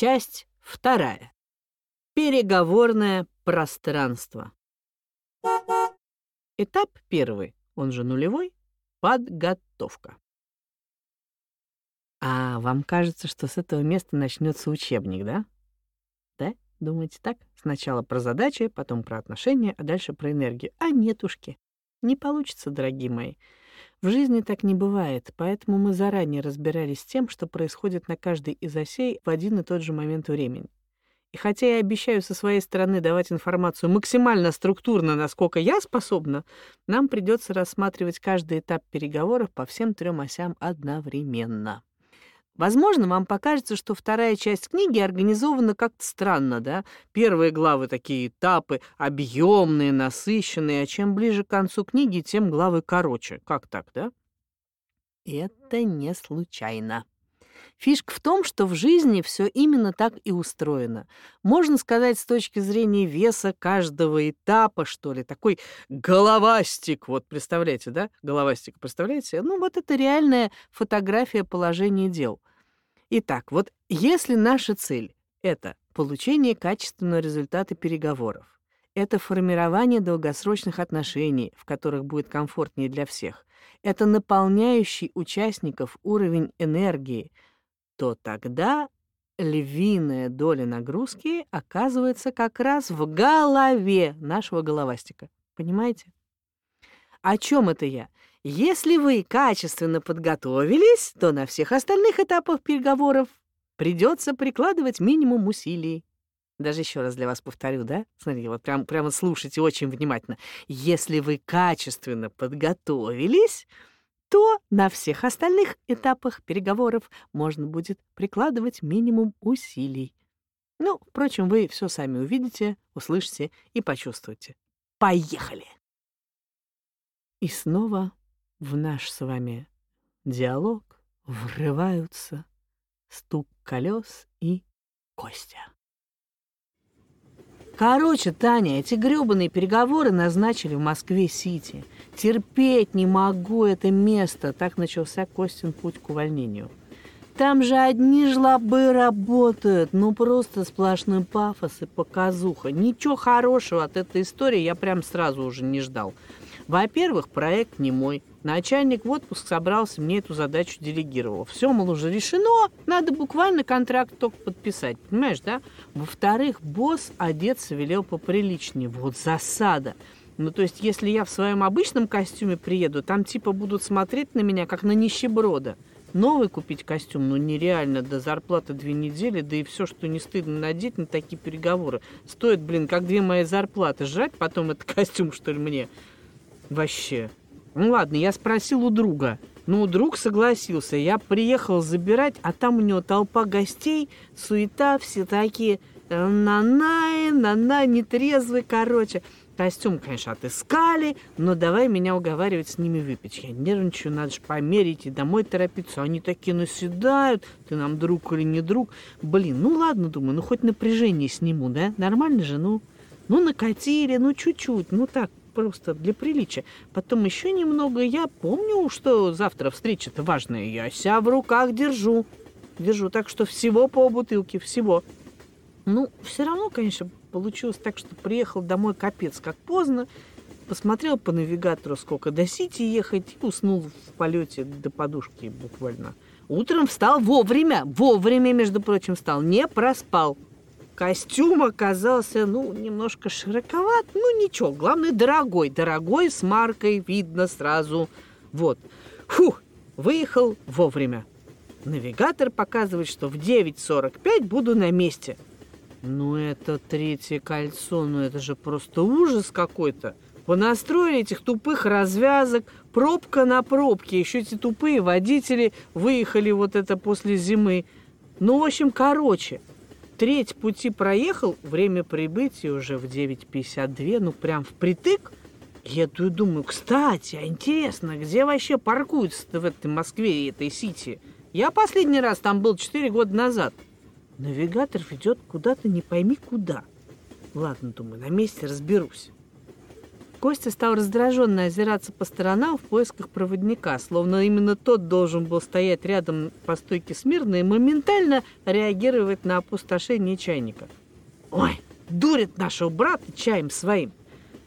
Часть вторая. Переговорное пространство. Этап первый, он же нулевой, подготовка. А вам кажется, что с этого места начнется учебник, да? Да? Думаете так? Сначала про задачи, потом про отношения, а дальше про энергию. А нетушки. Не получится, дорогие мои. В жизни так не бывает, поэтому мы заранее разбирались с тем, что происходит на каждой из осей в один и тот же момент времени. И хотя я обещаю со своей стороны давать информацию максимально структурно, насколько я способна, нам придется рассматривать каждый этап переговоров по всем трем осям одновременно. Возможно, вам покажется, что вторая часть книги организована как-то странно, да? Первые главы такие этапы, объемные, насыщенные, а чем ближе к концу книги, тем главы короче. Как так, да? Это не случайно. Фишка в том, что в жизни все именно так и устроено. Можно сказать, с точки зрения веса каждого этапа, что ли, такой головастик, вот представляете, да, головастик, представляете? Ну вот это реальная фотография положения дел. Итак, вот если наша цель — это получение качественного результата переговоров, это формирование долгосрочных отношений, в которых будет комфортнее для всех, это наполняющий участников уровень энергии, то тогда львиная доля нагрузки оказывается как раз в голове нашего головастика. Понимаете? О чем это я? Если вы качественно подготовились, то на всех остальных этапах переговоров придется прикладывать минимум усилий. Даже еще раз для вас повторю, да? Смотрите, вот прям, прямо слушайте очень внимательно. Если вы качественно подготовились, то на всех остальных этапах переговоров можно будет прикладывать минимум усилий. Ну, впрочем, вы все сами увидите, услышите и почувствуете. Поехали! И снова в наш с вами диалог врываются стук колес и Костя. Короче, Таня, эти грёбаные переговоры назначили в Москве-Сити. Терпеть не могу это место. Так начался Костин путь к увольнению. Там же одни жлобы работают. Ну, просто сплошной пафос и показуха. Ничего хорошего от этой истории я прям сразу уже не ждал. Во-первых, проект не мой. Начальник в отпуск собрался, мне эту задачу делегировал. Все, мол, уже решено, надо буквально контракт только подписать, понимаешь, да? Во-вторых, босс одеться велел поприличнее. Вот засада. Ну, то есть, если я в своем обычном костюме приеду, там типа будут смотреть на меня, как на нищеброда. Новый купить костюм, ну, нереально, до зарплаты две недели, да и все, что не стыдно надеть на такие переговоры. Стоит, блин, как две мои зарплаты. Жрать потом этот костюм, что ли, мне? Вообще. Ну ладно, я спросил у друга. Ну, друг согласился. Я приехал забирать, а там у него толпа гостей, суета, все такие на-на, на-на, нетрезвые, короче. Костюм, конечно, отыскали, но давай меня уговаривать с ними выпить. Я нервничаю, надо же померить и домой торопиться. Они такие наседают, ты нам друг или не друг. Блин, ну ладно, думаю, ну хоть напряжение сниму, да? Нормально же, ну, ну накатили, ну чуть-чуть, ну так, просто для приличия. Потом еще немного. Я помню, что завтра встреча-то важная. Я себя в руках держу. Держу. Так что всего по бутылке, всего. Ну, все равно, конечно, получилось так, что приехал домой капец как поздно. Посмотрел по навигатору, сколько до Сити ехать, и уснул в полете до подушки буквально. Утром встал вовремя, вовремя, между прочим, встал, не проспал. Костюм оказался, ну, немножко широковат, ну, ничего, главное, дорогой. Дорогой, с маркой, видно сразу. Вот. Фух, выехал вовремя. Навигатор показывает, что в 9.45 буду на месте. Ну, это третье кольцо, ну, это же просто ужас какой-то. Понастроили этих тупых развязок, пробка на пробке. Еще эти тупые водители выехали вот это после зимы. Ну, в общем, короче, треть пути проехал, время прибытия уже в 9.52, ну прям впритык. Я тут думаю, кстати, а интересно, где вообще паркуются в этой Москве и этой Сити? Я последний раз там был 4 года назад. Навигатор ведет куда-то не пойми куда. Ладно, думаю, на месте разберусь. Костя стал раздраженно озираться по сторонам в поисках проводника, словно именно тот должен был стоять рядом по стойке смирно и моментально реагировать на опустошение чайника. «Ой, дурит нашего брата чаем своим!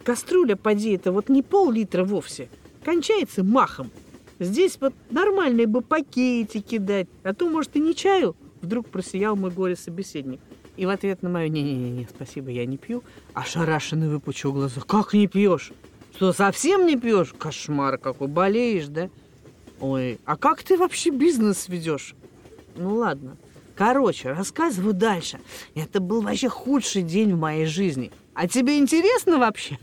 Кастрюля, поди, это вот не пол-литра вовсе, кончается махом. Здесь вот нормальные бы пакетики дать, а то, может, и не чаю?» Вдруг просиял мой горе-собеседник. И в ответ на мою «не-не-не, спасибо, я не пью», ошарашенно выпучил глаза. «Как не пьешь? Что, совсем не пьешь? Кошмар какой, болеешь, да? Ой, а как ты вообще бизнес ведешь?» Ну ладно. Короче, рассказываю дальше. Это был вообще худший день в моей жизни. А тебе интересно вообще?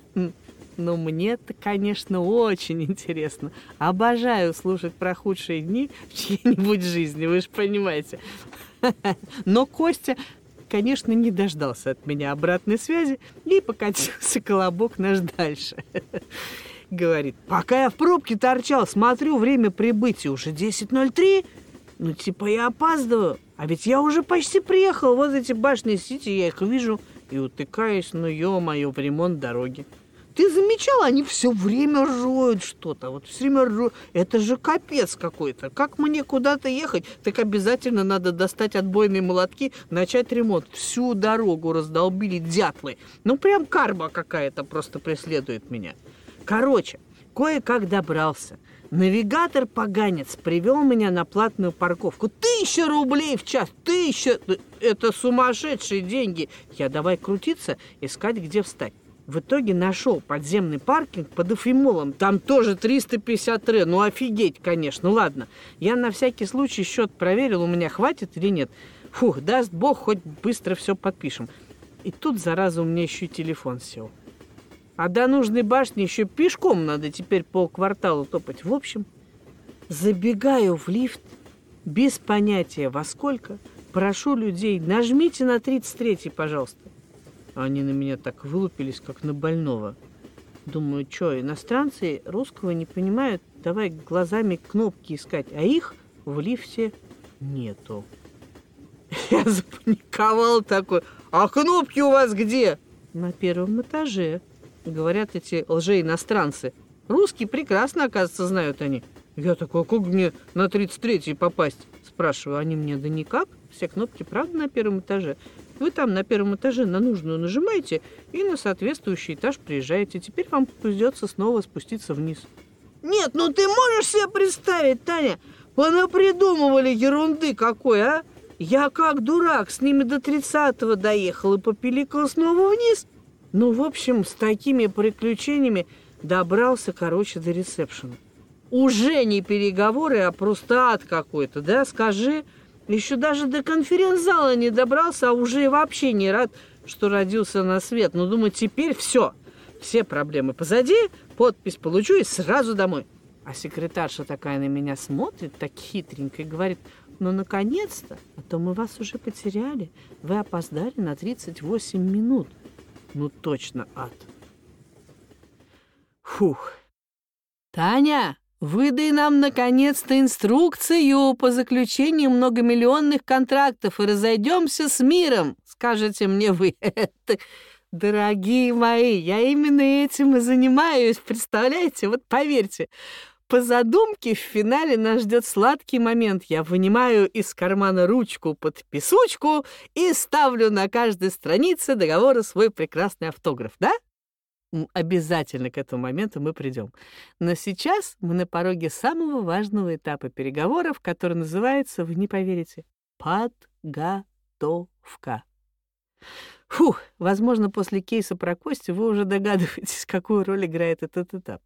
Ну, мне-то, конечно, очень интересно. Обожаю слушать про худшие дни в чьей-нибудь жизни, вы же понимаете. Но Костя конечно, не дождался от меня обратной связи и покатился колобок наш дальше. Говорит, пока я в пробке торчал, смотрю, время прибытия уже 10.03, ну, типа, я опаздываю. А ведь я уже почти приехал, вот эти башни Сити, я их вижу и утыкаюсь, ну, ё-моё, в ремонт дороги. Ты замечал, они все время роют что-то. Вот все время роют. Это же капец какой-то. Как мне куда-то ехать, так обязательно надо достать отбойные молотки, начать ремонт. Всю дорогу раздолбили дятлы. Ну, прям карма какая-то просто преследует меня. Короче, кое-как добрался. Навигатор-поганец привел меня на платную парковку. Тысяча рублей в час! Тысяча! Это сумасшедшие деньги! Я давай крутиться, искать, где встать. В итоге нашел подземный паркинг под Эфимолом. Там тоже 350 ре. Ну, офигеть, конечно. Ладно. Я на всякий случай счет проверил, у меня хватит или нет. Фух, даст бог, хоть быстро все подпишем. И тут, зараза, у меня еще и телефон сел. А до нужной башни еще пешком надо теперь полквартала топать. В общем, забегаю в лифт без понятия во сколько. Прошу людей, нажмите на 33-й, пожалуйста. Они на меня так вылупились, как на больного. Думаю, что, иностранцы русского не понимают, давай глазами кнопки искать, а их в лифте нету. Я запаниковал такой, а кнопки у вас где? На первом этаже, говорят эти лжеиностранцы. Русские прекрасно, оказывается, знают они. Я такой, а как мне на 33-й попасть? Спрашиваю, они мне, да никак, все кнопки, правда, на первом этаже. Вы там на первом этаже на нужную нажимаете и на соответствующий этаж приезжаете. Теперь вам придется снова спуститься вниз. Нет, ну ты можешь себе представить, Таня? Понапридумывали ерунды какой, а? Я как дурак с ними до 30-го доехал и попиликал снова вниз. Ну, в общем, с такими приключениями добрался, короче, до ресепшена. Уже не переговоры, а просто ад какой-то, да? Скажи, еще даже до конференц-зала не добрался, а уже вообще не рад, что родился на свет. Ну, думаю, теперь все. Все проблемы позади, подпись получу и сразу домой. А секретарша такая на меня смотрит, так хитренько, и говорит, ну, наконец-то, а то мы вас уже потеряли. Вы опоздали на 38 минут. Ну, точно ад. Фух. Таня, Выдай нам, наконец-то, инструкцию по заключению многомиллионных контрактов и разойдемся с миром, скажете мне вы. Дорогие мои, я именно этим и занимаюсь, представляете? Вот поверьте, по задумке в финале нас ждет сладкий момент. Я вынимаю из кармана ручку под писучку и ставлю на каждой странице договора свой прекрасный автограф, да? Обязательно к этому моменту мы придем. Но сейчас мы на пороге самого важного этапа переговоров, который называется, вы не поверите, подготовка. Фух, возможно, после кейса про Костю вы уже догадываетесь, какую роль играет этот этап.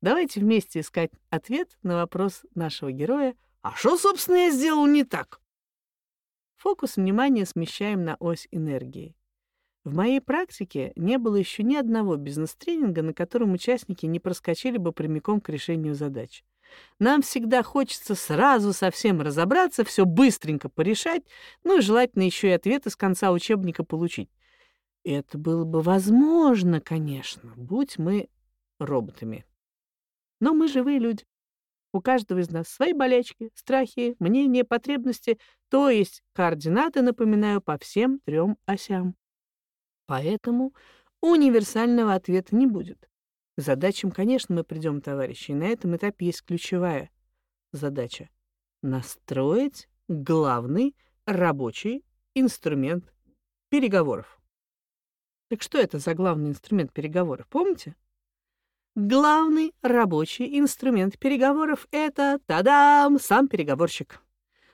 Давайте вместе искать ответ на вопрос нашего героя «А что, собственно, я сделал не так?» Фокус внимания смещаем на ось энергии. В моей практике не было еще ни одного бизнес-тренинга, на котором участники не проскочили бы прямиком к решению задач. Нам всегда хочется сразу совсем разобраться, все быстренько порешать, ну и желательно еще и ответы с конца учебника получить. Это было бы возможно, конечно, будь мы роботами. Но мы живые люди. У каждого из нас свои болячки, страхи, мнения, потребности, то есть координаты, напоминаю, по всем трем осям. Поэтому универсального ответа не будет. К задачам, конечно, мы придем, товарищи, и на этом этапе есть ключевая задача — настроить главный рабочий инструмент переговоров. Так что это за главный инструмент переговоров, помните? Главный рабочий инструмент переговоров — это, тадам, сам переговорщик.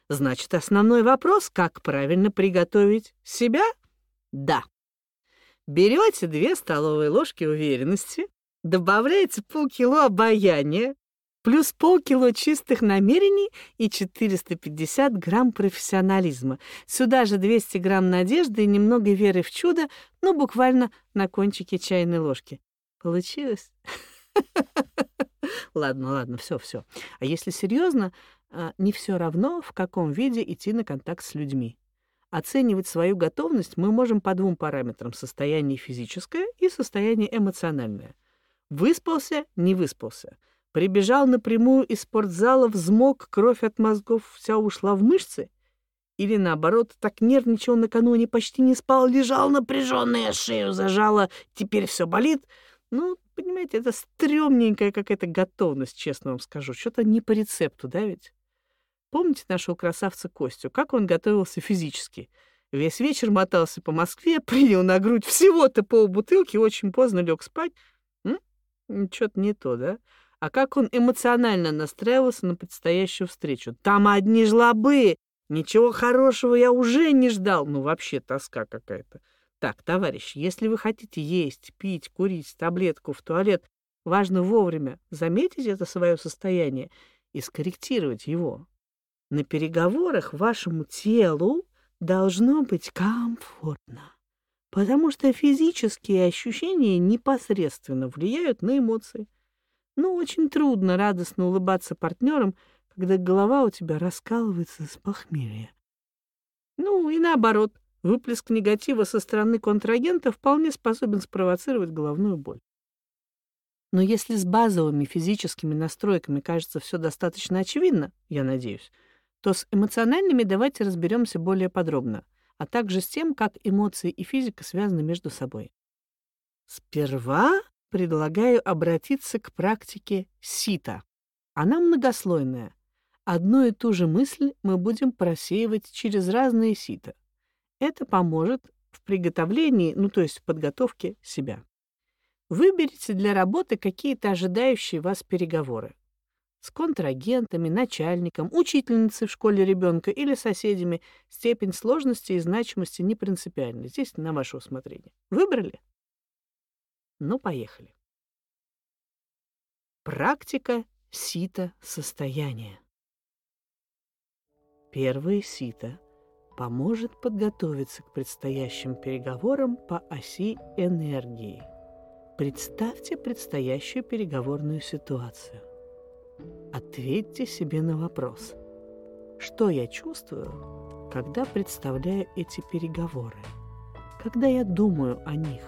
Значит, основной вопрос — как правильно приготовить себя? Да. Берете две столовые ложки уверенности, добавляете полкило обаяния, плюс полкило чистых намерений и 450 грамм профессионализма. Сюда же 200 грамм надежды и немного веры в чудо, ну, буквально на кончике чайной ложки. Получилось? Ладно, ладно, все, все. А если серьезно, а, не все равно, в каком виде идти на контакт с людьми. Оценивать свою готовность мы можем по двум параметрам — состояние физическое и состояние эмоциональное. Выспался, не выспался. Прибежал напрямую из спортзала, взмок, кровь от мозгов вся ушла в мышцы. Или наоборот, так нервничал накануне, почти не спал, лежал напряженный, шею зажало, теперь все болит. Ну, понимаете, это стрёмненькая какая-то готовность, честно вам скажу. Что-то не по рецепту, да ведь? Помните нашего красавца Костю? Как он готовился физически? Весь вечер мотался по Москве, принял на грудь всего-то полбутылки, очень поздно лег спать. Что-то не то, да? А как он эмоционально настраивался на предстоящую встречу? Там одни жлобы! Ничего хорошего я уже не ждал. Ну, вообще тоска какая-то. Так, товарищ, если вы хотите есть, пить, курить, таблетку в туалет, важно вовремя заметить это свое состояние и скорректировать его. На переговорах вашему телу должно быть комфортно потому что физические ощущения непосредственно влияют на эмоции. Ну, очень трудно радостно улыбаться партнерам, когда голова у тебя раскалывается с похмелья. Ну и наоборот, выплеск негатива со стороны контрагента вполне способен спровоцировать головную боль. Но если с базовыми физическими настройками кажется все достаточно очевидно, я надеюсь, то с эмоциональными давайте разберемся более подробно — а также с тем, как эмоции и физика связаны между собой. Сперва предлагаю обратиться к практике сита. Она многослойная. Одну и ту же мысль мы будем просеивать через разные сита. Это поможет в приготовлении, ну то есть в подготовке себя. Выберите для работы какие-то ожидающие вас переговоры с контрагентами, начальником, учительницей в школе ребенка или соседями. Степень сложности и значимости не принципиальна. Здесь на ваше усмотрение. Выбрали? Ну, поехали. Практика сита состояния. Первое сито поможет подготовиться к предстоящим переговорам по оси энергии. Представьте предстоящую переговорную ситуацию. Ответьте себе на вопрос. Что я чувствую, когда представляю эти переговоры? Когда я думаю о них,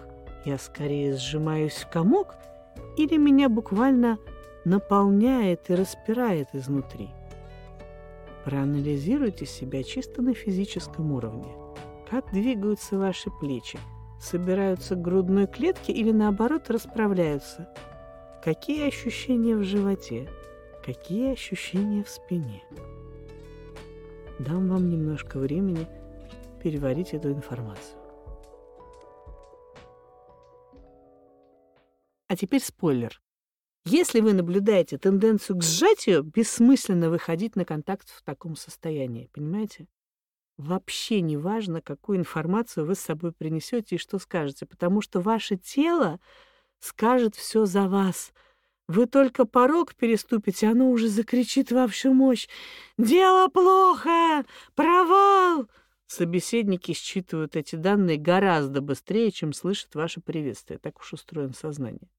я скорее сжимаюсь в комок или меня буквально наполняет и распирает изнутри? Проанализируйте себя чисто на физическом уровне. Как двигаются ваши плечи? Собираются к грудной клетке или наоборот расправляются? Какие ощущения в животе? Какие ощущения в спине? Дам вам немножко времени переварить эту информацию. А теперь спойлер. Если вы наблюдаете тенденцию к сжатию, бессмысленно выходить на контакт в таком состоянии, понимаете? Вообще не важно, какую информацию вы с собой принесете и что скажете, потому что ваше тело скажет все за вас — вы только порог переступите, оно уже закричит во всю мощь. «Дело плохо! Провал!» Собеседники считывают эти данные гораздо быстрее, чем слышат ваше приветствие. Так уж устроено сознание.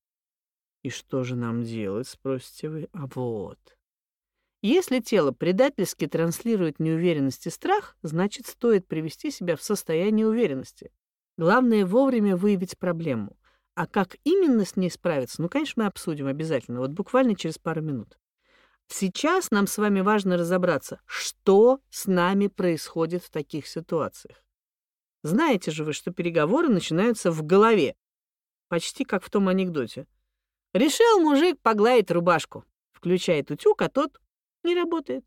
«И что же нам делать?» — спросите вы. «А вот...» Если тело предательски транслирует неуверенность и страх, значит, стоит привести себя в состояние уверенности. Главное вовремя выявить проблему. А как именно с ней справиться, ну, конечно, мы обсудим обязательно, вот буквально через пару минут. Сейчас нам с вами важно разобраться, что с нами происходит в таких ситуациях. Знаете же вы, что переговоры начинаются в голове, почти как в том анекдоте. Решил мужик погладить рубашку. Включает утюг, а тот не работает.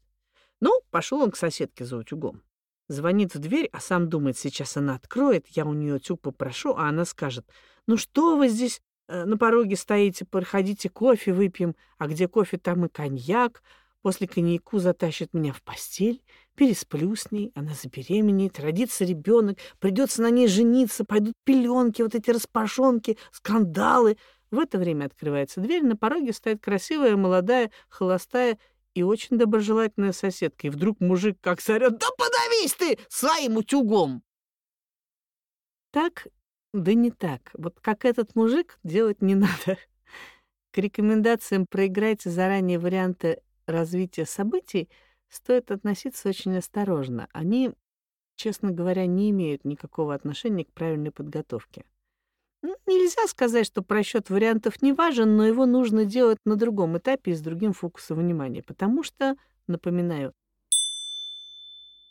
Ну, пошел он к соседке за утюгом. Звонит в дверь, а сам думает, сейчас она откроет, я у нее утюг попрошу, а она скажет, ну что вы здесь э, на пороге стоите, проходите кофе выпьем, а где кофе, там и коньяк. После коньяку затащит меня в постель, пересплю с ней, она забеременеет, родится ребенок, придется на ней жениться, пойдут пеленки, вот эти распашонки, скандалы. В это время открывается дверь, на пороге стоит красивая, молодая, холостая и очень доброжелательная соседка. И вдруг мужик как сорет, да подавись ты своим утюгом! Так, да не так. Вот как этот мужик делать не надо. К рекомендациям проиграйте заранее варианты развития событий стоит относиться очень осторожно. Они, честно говоря, не имеют никакого отношения к правильной подготовке. Ну, нельзя сказать, что просчет вариантов не важен, но его нужно делать на другом этапе и с другим фокусом внимания, потому что, напоминаю,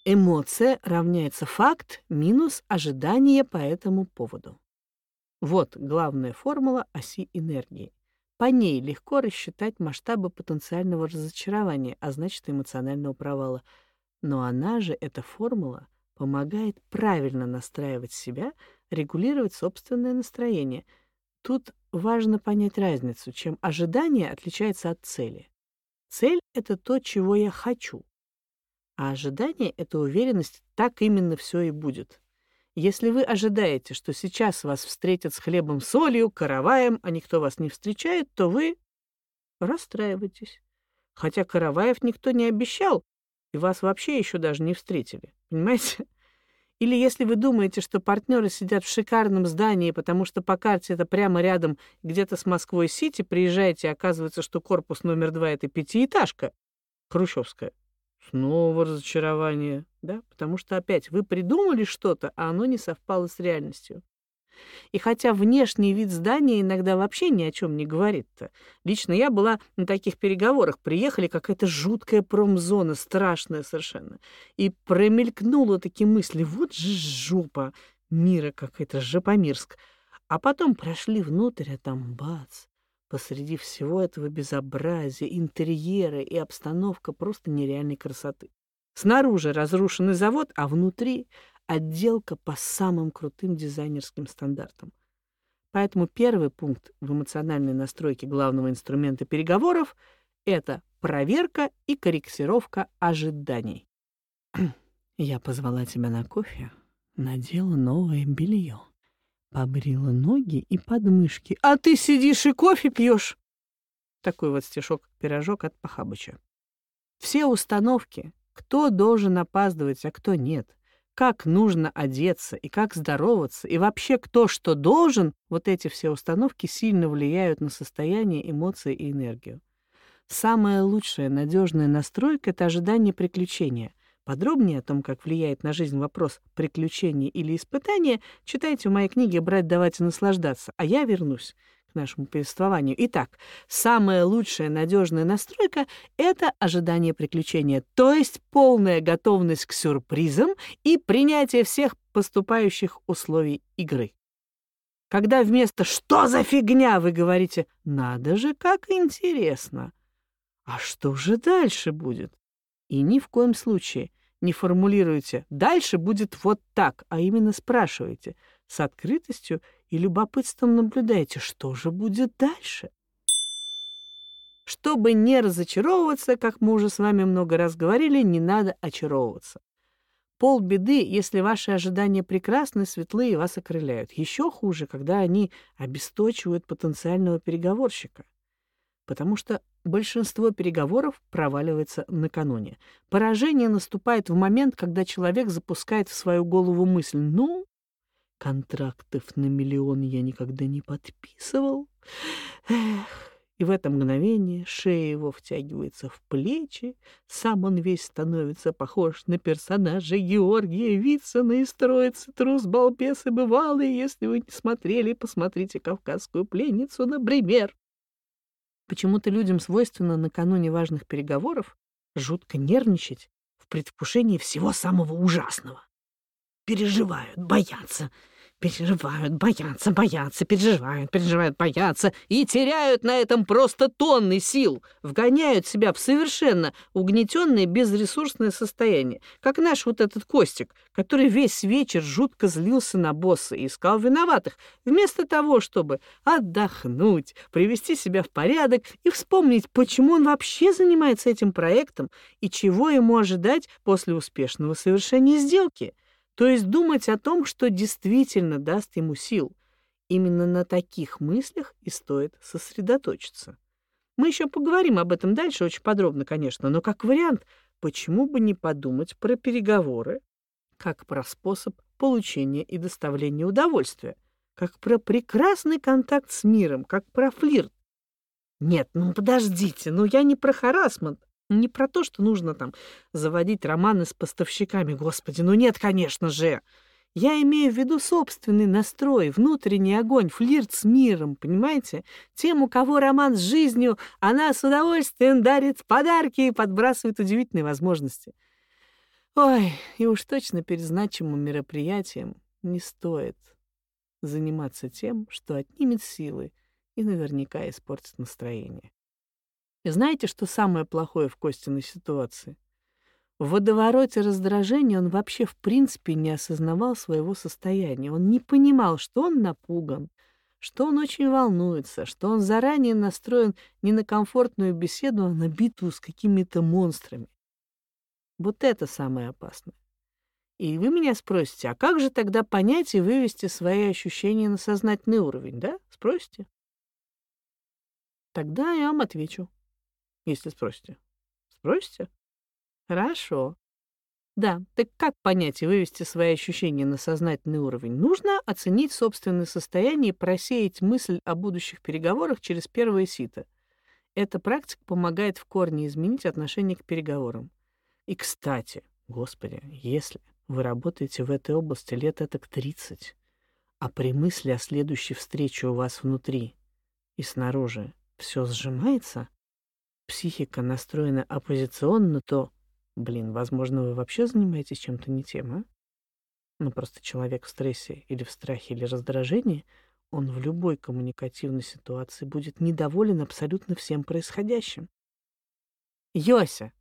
эмоция равняется факт минус ожидание по этому поводу. Вот главная формула оси энергии. По ней легко рассчитать масштабы потенциального разочарования, а значит эмоционального провала. Но она же, эта формула, помогает правильно настраивать себя, регулировать собственное настроение. Тут важно понять разницу, чем ожидание отличается от цели. Цель — это то, чего я хочу. А ожидание — это уверенность, так именно все и будет. Если вы ожидаете, что сейчас вас встретят с хлебом солью, караваем, а никто вас не встречает, то вы расстраиваетесь. Хотя караваев никто не обещал, и вас вообще еще даже не встретили. Понимаете? Или если вы думаете, что партнеры сидят в шикарном здании, потому что по карте это прямо рядом, где-то с Москвой-Сити, приезжаете, оказывается, что корпус номер два — это пятиэтажка, хрущевская. Снова разочарование, да? Потому что опять вы придумали что-то, а оно не совпало с реальностью. И хотя внешний вид здания иногда вообще ни о чем не говорит-то. Лично я была на таких переговорах. Приехали какая-то жуткая промзона, страшная совершенно. И промелькнула такие мысли. Вот же жопа мира какая-то, Жопомирск. А потом прошли внутрь, а там бац. Посреди всего этого безобразия, интерьера и обстановка просто нереальной красоты. Снаружи разрушенный завод, а внутри отделка по самым крутым дизайнерским стандартам. Поэтому первый пункт в эмоциональной настройке главного инструмента переговоров — это проверка и корректировка ожиданий. Я позвала тебя на кофе, надела новое белье, побрила ноги и подмышки, а ты сидишь и кофе пьешь. Такой вот стишок-пирожок от Пахабыча. Все установки, кто должен опаздывать, а кто нет — как нужно одеться и как здороваться, и вообще кто что должен, вот эти все установки сильно влияют на состояние, эмоции и энергию. Самая лучшая надежная настройка — это ожидание приключения. Подробнее о том, как влияет на жизнь вопрос приключения или испытания, читайте в моей книге «Брать, давать и наслаждаться», а я вернусь нашему повествованию. Итак, самая лучшая надежная настройка — это ожидание приключения, то есть полная готовность к сюрпризам и принятие всех поступающих условий игры. Когда вместо «что за фигня» вы говорите «надо же, как интересно», а что же дальше будет? И ни в коем случае не формулируйте «дальше будет вот так», а именно спрашивайте с открытостью и любопытством наблюдайте, что же будет дальше. Чтобы не разочаровываться, как мы уже с вами много раз говорили, не надо очаровываться. Пол беды, если ваши ожидания прекрасны, светлые и вас окрыляют. Еще хуже, когда они обесточивают потенциального переговорщика. Потому что большинство переговоров проваливается накануне. Поражение наступает в момент, когда человек запускает в свою голову мысль «ну, Контрактов на миллион я никогда не подписывал. Эх, и в это мгновение шея его втягивается в плечи, сам он весь становится похож на персонажа Георгия Вицина и строится трус балбес и бывалый. Если вы не смотрели, посмотрите «Кавказскую пленницу», например. Почему-то людям свойственно накануне важных переговоров жутко нервничать в предвкушении всего самого ужасного переживают, боятся. переживают, боятся, боятся, переживают, переживают, боятся и теряют на этом просто тонны сил, вгоняют себя в совершенно угнетенное безресурсное состояние, как наш вот этот Костик, который весь вечер жутко злился на босса и искал виноватых, вместо того, чтобы отдохнуть, привести себя в порядок и вспомнить, почему он вообще занимается этим проектом и чего ему ожидать после успешного совершения сделки. То есть думать о том, что действительно даст ему сил. Именно на таких мыслях и стоит сосредоточиться. Мы еще поговорим об этом дальше очень подробно, конечно, но как вариант, почему бы не подумать про переговоры, как про способ получения и доставления удовольствия, как про прекрасный контакт с миром, как про флирт. Нет, ну подождите, ну я не про харасмент, не про то, что нужно там заводить романы с поставщиками, господи, ну нет, конечно же. Я имею в виду собственный настрой, внутренний огонь, флирт с миром, понимаете? Тем, у кого роман с жизнью, она с удовольствием дарит подарки и подбрасывает удивительные возможности. Ой, и уж точно перед значимым мероприятием не стоит заниматься тем, что отнимет силы и наверняка испортит настроение. И знаете, что самое плохое в Костиной ситуации? В водовороте раздражения он вообще в принципе не осознавал своего состояния. Он не понимал, что он напуган, что он очень волнуется, что он заранее настроен не на комфортную беседу, а на битву с какими-то монстрами. Вот это самое опасное. И вы меня спросите, а как же тогда понять и вывести свои ощущения на сознательный уровень, да? Спросите? Тогда я вам отвечу если спросите. Спросите? Хорошо. Да, так как понять и вывести свои ощущения на сознательный уровень? Нужно оценить собственное состояние и просеять мысль о будущих переговорах через первое сито. Эта практика помогает в корне изменить отношение к переговорам. И, кстати, господи, если вы работаете в этой области лет так 30, а при мысли о следующей встрече у вас внутри и снаружи все сжимается, психика настроена оппозиционно, то, блин, возможно, вы вообще занимаетесь чем-то не тем, а? Ну, просто человек в стрессе или в страхе или раздражении, он в любой коммуникативной ситуации будет недоволен абсолютно всем происходящим. Йося,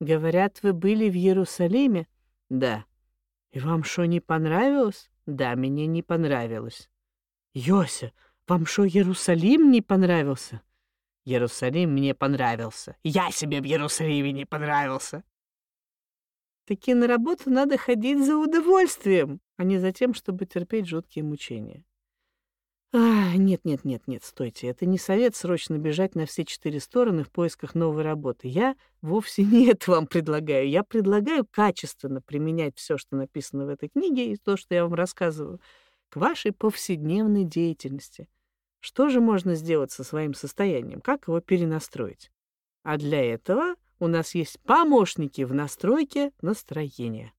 говорят, вы были в Иерусалиме? Да. И вам что, не понравилось? Да, мне не понравилось. Йося, вам что, Иерусалим не понравился? Иерусалим мне понравился. Я себе в Иерусалиме не понравился. Таки на работу надо ходить за удовольствием, а не за тем, чтобы терпеть жуткие мучения. А, нет, нет, нет, нет, стойте. Это не совет срочно бежать на все четыре стороны в поисках новой работы. Я вовсе не это вам предлагаю. Я предлагаю качественно применять все, что написано в этой книге и то, что я вам рассказываю, к вашей повседневной деятельности. Что же можно сделать со своим состоянием? Как его перенастроить? А для этого у нас есть помощники в настройке настроения.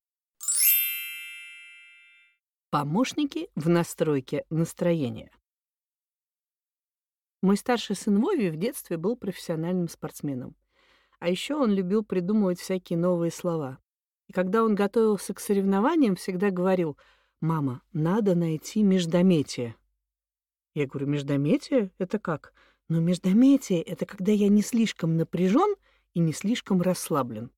Помощники в настройке настроения. Мой старший сын Вови в детстве был профессиональным спортсменом. А еще он любил придумывать всякие новые слова. И когда он готовился к соревнованиям, всегда говорил, «Мама, надо найти междометие». Я говорю, междометие? Это как? Но междометие — это когда я не слишком напряжен и не слишком расслаблен.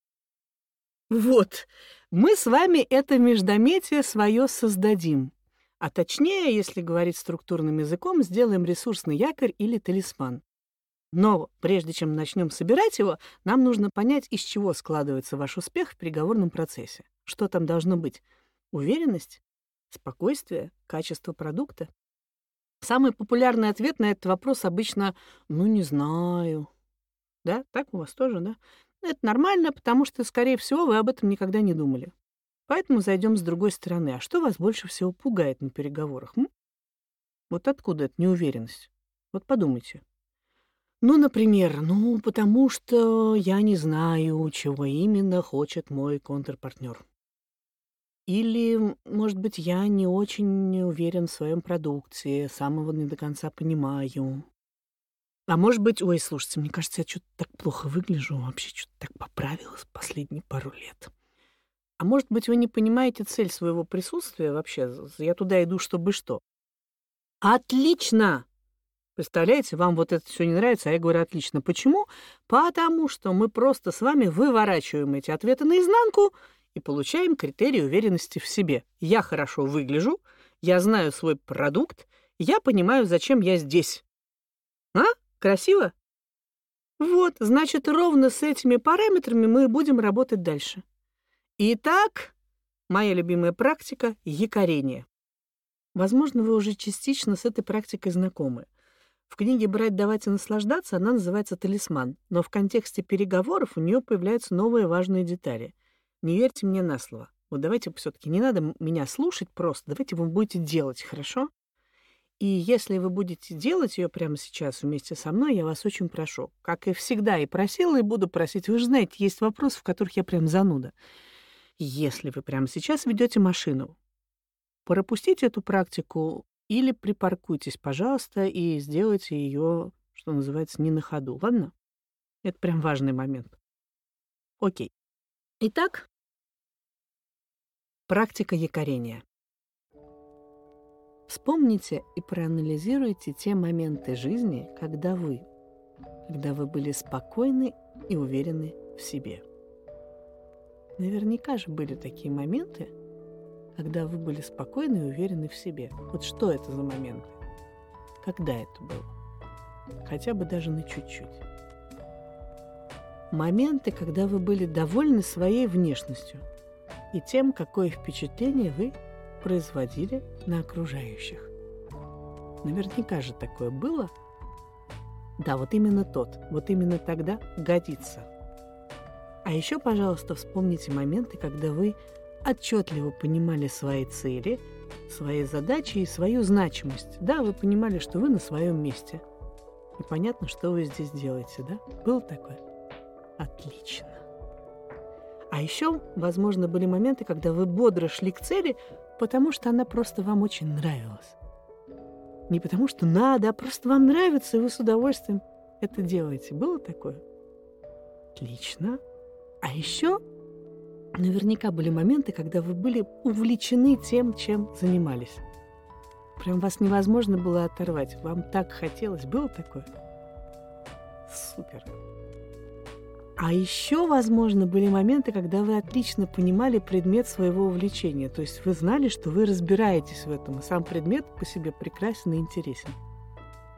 Вот, мы с вами это междометие свое создадим. А точнее, если говорить структурным языком, сделаем ресурсный якорь или талисман. Но прежде чем начнем собирать его, нам нужно понять, из чего складывается ваш успех в переговорном процессе. Что там должно быть? Уверенность? Спокойствие? Качество продукта? Самый популярный ответ на этот вопрос обычно «ну, не знаю». Да, так у вас тоже, да? Это нормально, потому что, скорее всего, вы об этом никогда не думали. Поэтому зайдем с другой стороны. А что вас больше всего пугает на переговорах? М? Вот откуда эта неуверенность? Вот подумайте. Ну, например, ну, потому что я не знаю, чего именно хочет мой контрпартнер. Или, может быть, я не очень уверен в своем продукте, сам его не до конца понимаю. А может быть, ой, слушайте, мне кажется, я что-то так плохо выгляжу, вообще что-то так поправилась последние пару лет. А может быть, вы не понимаете цель своего присутствия вообще? Я туда иду, чтобы что? Отлично! Представляете, вам вот это все не нравится, а я говорю отлично. Почему? Потому что мы просто с вами выворачиваем эти ответы наизнанку и получаем критерий уверенности в себе. Я хорошо выгляжу, я знаю свой продукт, я понимаю, зачем я здесь. А? Красиво? Вот, значит, ровно с этими параметрами мы будем работать дальше. Итак, моя любимая практика — якорение. Возможно, вы уже частично с этой практикой знакомы. В книге «Брать, давать и наслаждаться» она называется «Талисман», но в контексте переговоров у нее появляются новые важные детали. Не верьте мне на слово. Вот давайте все таки не надо меня слушать просто, давайте вы будете делать, хорошо? И если вы будете делать ее прямо сейчас вместе со мной, я вас очень прошу. Как и всегда и просила, и буду просить. Вы же знаете, есть вопросы, в которых я прям зануда. Если вы прямо сейчас ведете машину, пропустите эту практику или припаркуйтесь, пожалуйста, и сделайте ее, что называется, не на ходу, ладно? Это прям важный момент. Окей. Итак, практика якорения. Вспомните и проанализируйте те моменты жизни, когда вы, когда вы были спокойны и уверены в себе. Наверняка же были такие моменты, когда вы были спокойны и уверены в себе. Вот что это за моменты? Когда это было? Хотя бы даже на чуть-чуть. Моменты, когда вы были довольны своей внешностью и тем, какое впечатление вы производили на окружающих. Наверняка же такое было. Да, вот именно тот, вот именно тогда годится – а еще, пожалуйста, вспомните моменты, когда вы отчетливо понимали свои цели, свои задачи и свою значимость. Да, вы понимали, что вы на своем месте. И понятно, что вы здесь делаете, да? Было такое? Отлично. А еще, возможно, были моменты, когда вы бодро шли к цели, потому что она просто вам очень нравилась. Не потому что надо, а просто вам нравится, и вы с удовольствием это делаете. Было такое? Отлично. А еще наверняка были моменты, когда вы были увлечены тем, чем занимались. Прям вас невозможно было оторвать. Вам так хотелось. Было такое? Супер. А еще, возможно, были моменты, когда вы отлично понимали предмет своего увлечения. То есть вы знали, что вы разбираетесь в этом, и сам предмет по себе прекрасен и интересен.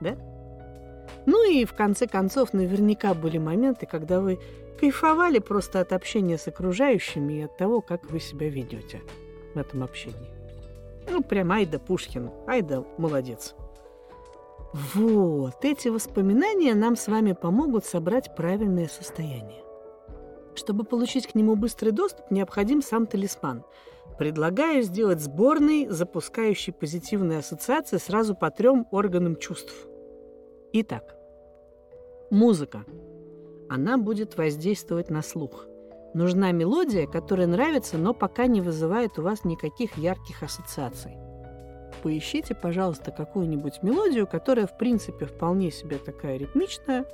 Да? Ну и в конце концов, наверняка были моменты, когда вы кайфовали просто от общения с окружающими и от того, как вы себя ведете в этом общении. Ну, прям Айда Пушкин, Айда молодец. Вот, эти воспоминания нам с вами помогут собрать правильное состояние. Чтобы получить к нему быстрый доступ, необходим сам талисман. Предлагаю сделать сборный, запускающий позитивные ассоциации сразу по трем органам чувств. Итак, музыка – она будет воздействовать на слух. Нужна мелодия, которая нравится, но пока не вызывает у вас никаких ярких ассоциаций. Поищите, пожалуйста, какую-нибудь мелодию, которая, в принципе, вполне себе такая ритмичная,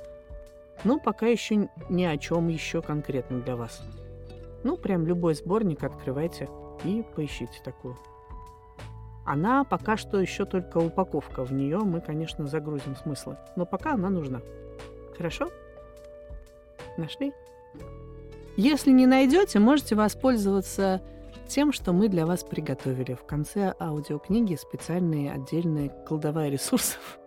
но пока еще ни о чем еще конкретно для вас. Ну, прям любой сборник открывайте и поищите такую. Она пока что еще только упаковка. В нее мы, конечно, загрузим смыслы. Но пока она нужна. Хорошо? Нашли? Если не найдете, можете воспользоваться тем, что мы для вас приготовили. В конце аудиокниги специальные отдельные кладовая ресурсов.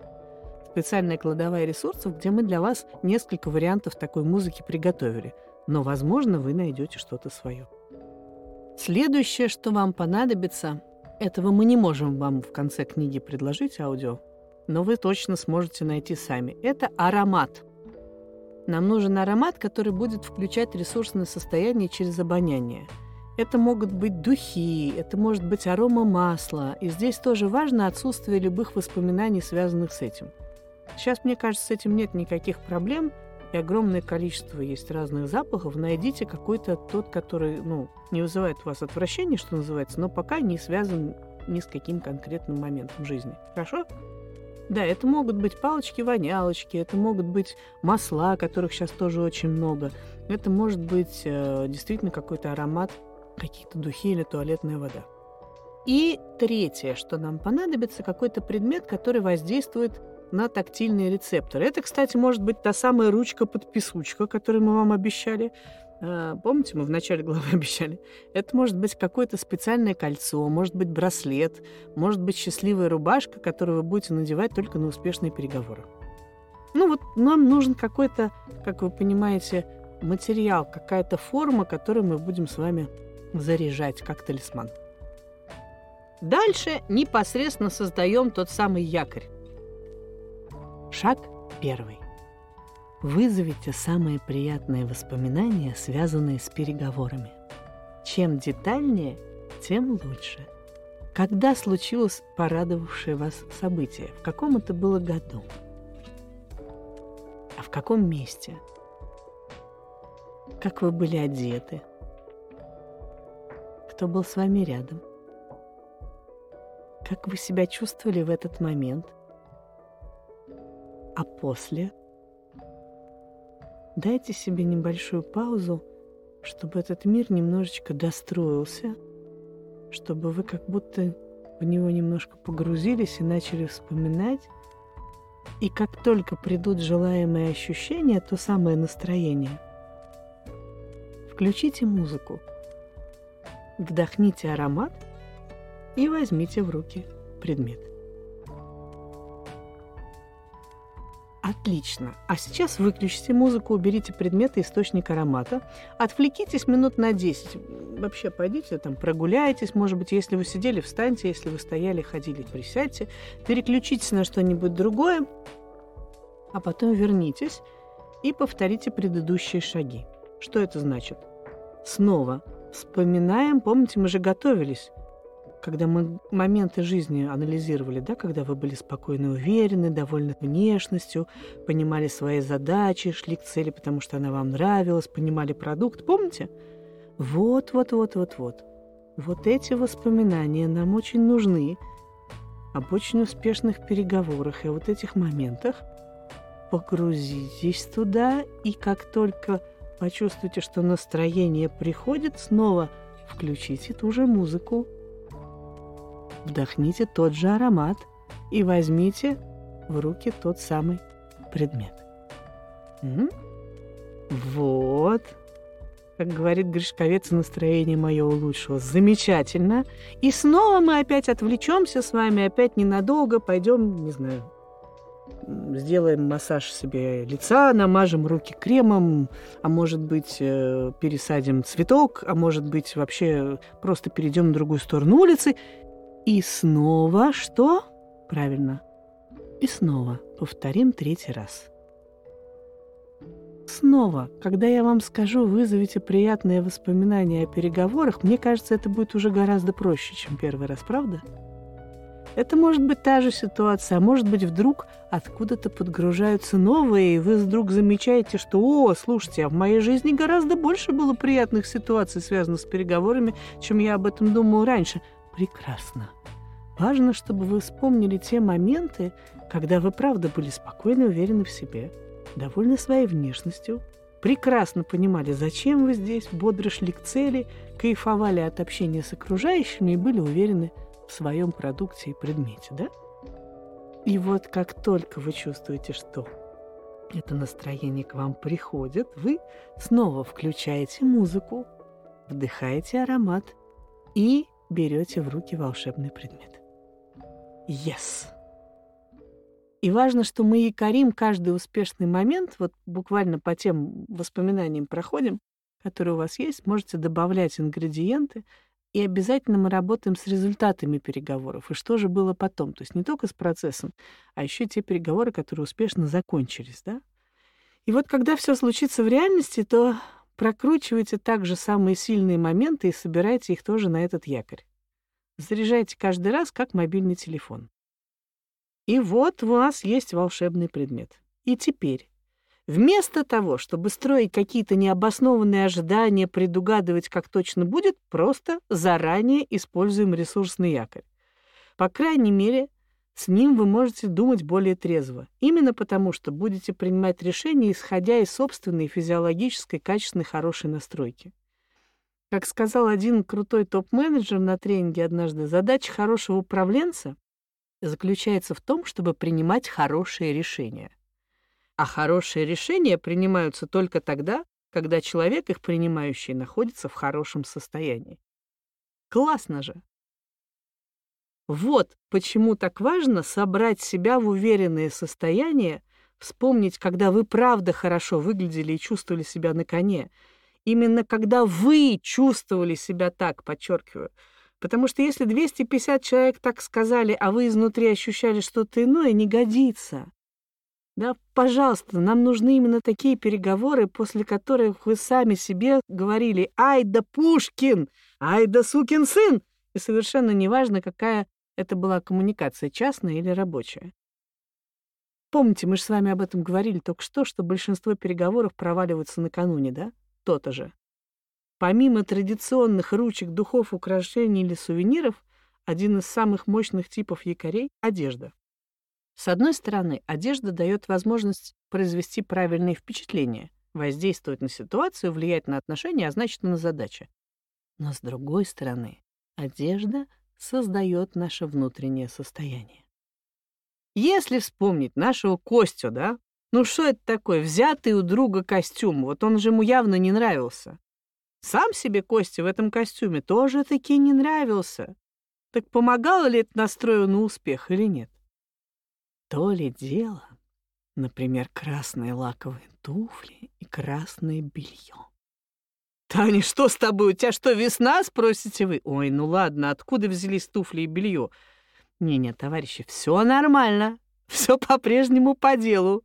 Специальная кладовая ресурсов, где мы для вас несколько вариантов такой музыки приготовили. Но, возможно, вы найдете что-то свое. Следующее, что вам понадобится, этого мы не можем вам в конце книги предложить аудио, но вы точно сможете найти сами. Это аромат – нам нужен аромат, который будет включать ресурсное состояние через обоняние. Это могут быть духи, это может быть арома масла. И здесь тоже важно отсутствие любых воспоминаний, связанных с этим. Сейчас, мне кажется, с этим нет никаких проблем, и огромное количество есть разных запахов. Найдите какой-то тот, который ну, не вызывает у вас отвращения, что называется, но пока не связан ни с каким конкретным моментом жизни. Хорошо? Да, это могут быть палочки-вонялочки, это могут быть масла, которых сейчас тоже очень много. Это может быть э, действительно какой-то аромат какие-то духи или туалетная вода. И третье, что нам понадобится, какой-то предмет, который воздействует на тактильные рецепторы. Это, кстати, может быть та самая ручка-подписучка, которую мы вам обещали. А, помните, мы в начале главы обещали? Это может быть какое-то специальное кольцо, может быть браслет, может быть счастливая рубашка, которую вы будете надевать только на успешные переговоры. Ну вот нам нужен какой-то, как вы понимаете, материал, какая-то форма, которую мы будем с вами заряжать, как талисман. Дальше непосредственно создаем тот самый якорь. Шаг первый. Вызовите самые приятные воспоминания, связанные с переговорами. Чем детальнее, тем лучше. Когда случилось порадовавшее вас событие? В каком это было году? А в каком месте? Как вы были одеты? Кто был с вами рядом? Как вы себя чувствовали в этот момент? А после? Дайте себе небольшую паузу, чтобы этот мир немножечко достроился, чтобы вы как будто в него немножко погрузились и начали вспоминать. И как только придут желаемые ощущения, то самое настроение, включите музыку, вдохните аромат – и возьмите в руки предмет. Отлично. А сейчас выключите музыку, уберите предметы, источник аромата. Отвлекитесь минут на 10. Вообще пойдите там, прогуляйтесь, может быть, если вы сидели, встаньте, если вы стояли, ходили, присядьте. Переключитесь на что-нибудь другое, а потом вернитесь и повторите предыдущие шаги. Что это значит? Снова вспоминаем, помните, мы же готовились когда мы моменты жизни анализировали, да, когда вы были спокойны, уверены, довольны внешностью, понимали свои задачи, шли к цели, потому что она вам нравилась, понимали продукт, помните? Вот, вот, вот, вот, вот. Вот эти воспоминания нам очень нужны об очень успешных переговорах и вот этих моментах. Погрузитесь туда, и как только почувствуете, что настроение приходит, снова включите ту же музыку, вдохните тот же аромат и возьмите в руки тот самый предмет. М? Вот. Как говорит Гришковец, настроение мое улучшилось. Замечательно. И снова мы опять отвлечемся с вами, опять ненадолго пойдем, не знаю, сделаем массаж себе лица, намажем руки кремом, а может быть, э, пересадим цветок, а может быть, вообще просто перейдем на другую сторону улицы и снова что? Правильно. И снова повторим третий раз. Снова, когда я вам скажу, вызовите приятные воспоминания о переговорах, мне кажется, это будет уже гораздо проще, чем первый раз, правда? Это может быть та же ситуация, а может быть вдруг откуда-то подгружаются новые, и вы вдруг замечаете, что, о, слушайте, а в моей жизни гораздо больше было приятных ситуаций, связанных с переговорами, чем я об этом думал раньше прекрасно. Важно, чтобы вы вспомнили те моменты, когда вы правда были спокойны уверены в себе, довольны своей внешностью, прекрасно понимали, зачем вы здесь, бодро шли к цели, кайфовали от общения с окружающими и были уверены в своем продукте и предмете, да? И вот как только вы чувствуете, что это настроение к вам приходит, вы снова включаете музыку, вдыхаете аромат и берете в руки волшебный предмет. Yes! И важно, что мы якорим каждый успешный момент, вот буквально по тем воспоминаниям проходим, которые у вас есть, можете добавлять ингредиенты, и обязательно мы работаем с результатами переговоров. И что же было потом? То есть не только с процессом, а еще те переговоры, которые успешно закончились, да? И вот когда все случится в реальности, то Прокручивайте также самые сильные моменты и собирайте их тоже на этот якорь. Заряжайте каждый раз, как мобильный телефон. И вот у вас есть волшебный предмет. И теперь, вместо того, чтобы строить какие-то необоснованные ожидания, предугадывать, как точно будет, просто заранее используем ресурсный якорь. По крайней мере, с ним вы можете думать более трезво, именно потому что будете принимать решения, исходя из собственной физиологической, качественной, хорошей настройки. Как сказал один крутой топ-менеджер на тренинге однажды, задача хорошего управленца заключается в том, чтобы принимать хорошие решения. А хорошие решения принимаются только тогда, когда человек, их принимающий, находится в хорошем состоянии. Классно же! Вот почему так важно собрать себя в уверенное состояние, вспомнить, когда вы правда хорошо выглядели и чувствовали себя на коне, Именно когда вы чувствовали себя так, подчеркиваю. Потому что если 250 человек так сказали, а вы изнутри ощущали что-то иное, не годится. Да, пожалуйста, нам нужны именно такие переговоры, после которых вы сами себе говорили «Ай да Пушкин! Ай да сукин сын!» И совершенно неважно, какая это была коммуникация, частная или рабочая. Помните, мы же с вами об этом говорили только что, что большинство переговоров проваливаются накануне, да? то-то же. Помимо традиционных ручек, духов, украшений или сувениров, один из самых мощных типов якорей — одежда. С одной стороны, одежда дает возможность произвести правильные впечатления, воздействовать на ситуацию, влиять на отношения, а значит, на задачи. Но с другой стороны, одежда создает наше внутреннее состояние. Если вспомнить нашего Костю, да, ну что это такое, взятый у друга костюм, вот он же ему явно не нравился. Сам себе Костя в этом костюме тоже таки не нравился. Так помогало ли это настрою на успех или нет? То ли дело, например, красные лаковые туфли и красное белье. «Таня, что с тобой? У тебя что, весна?» — спросите вы. «Ой, ну ладно, откуда взялись туфли и белье?» «Не-не, товарищи, все нормально, все по-прежнему по делу.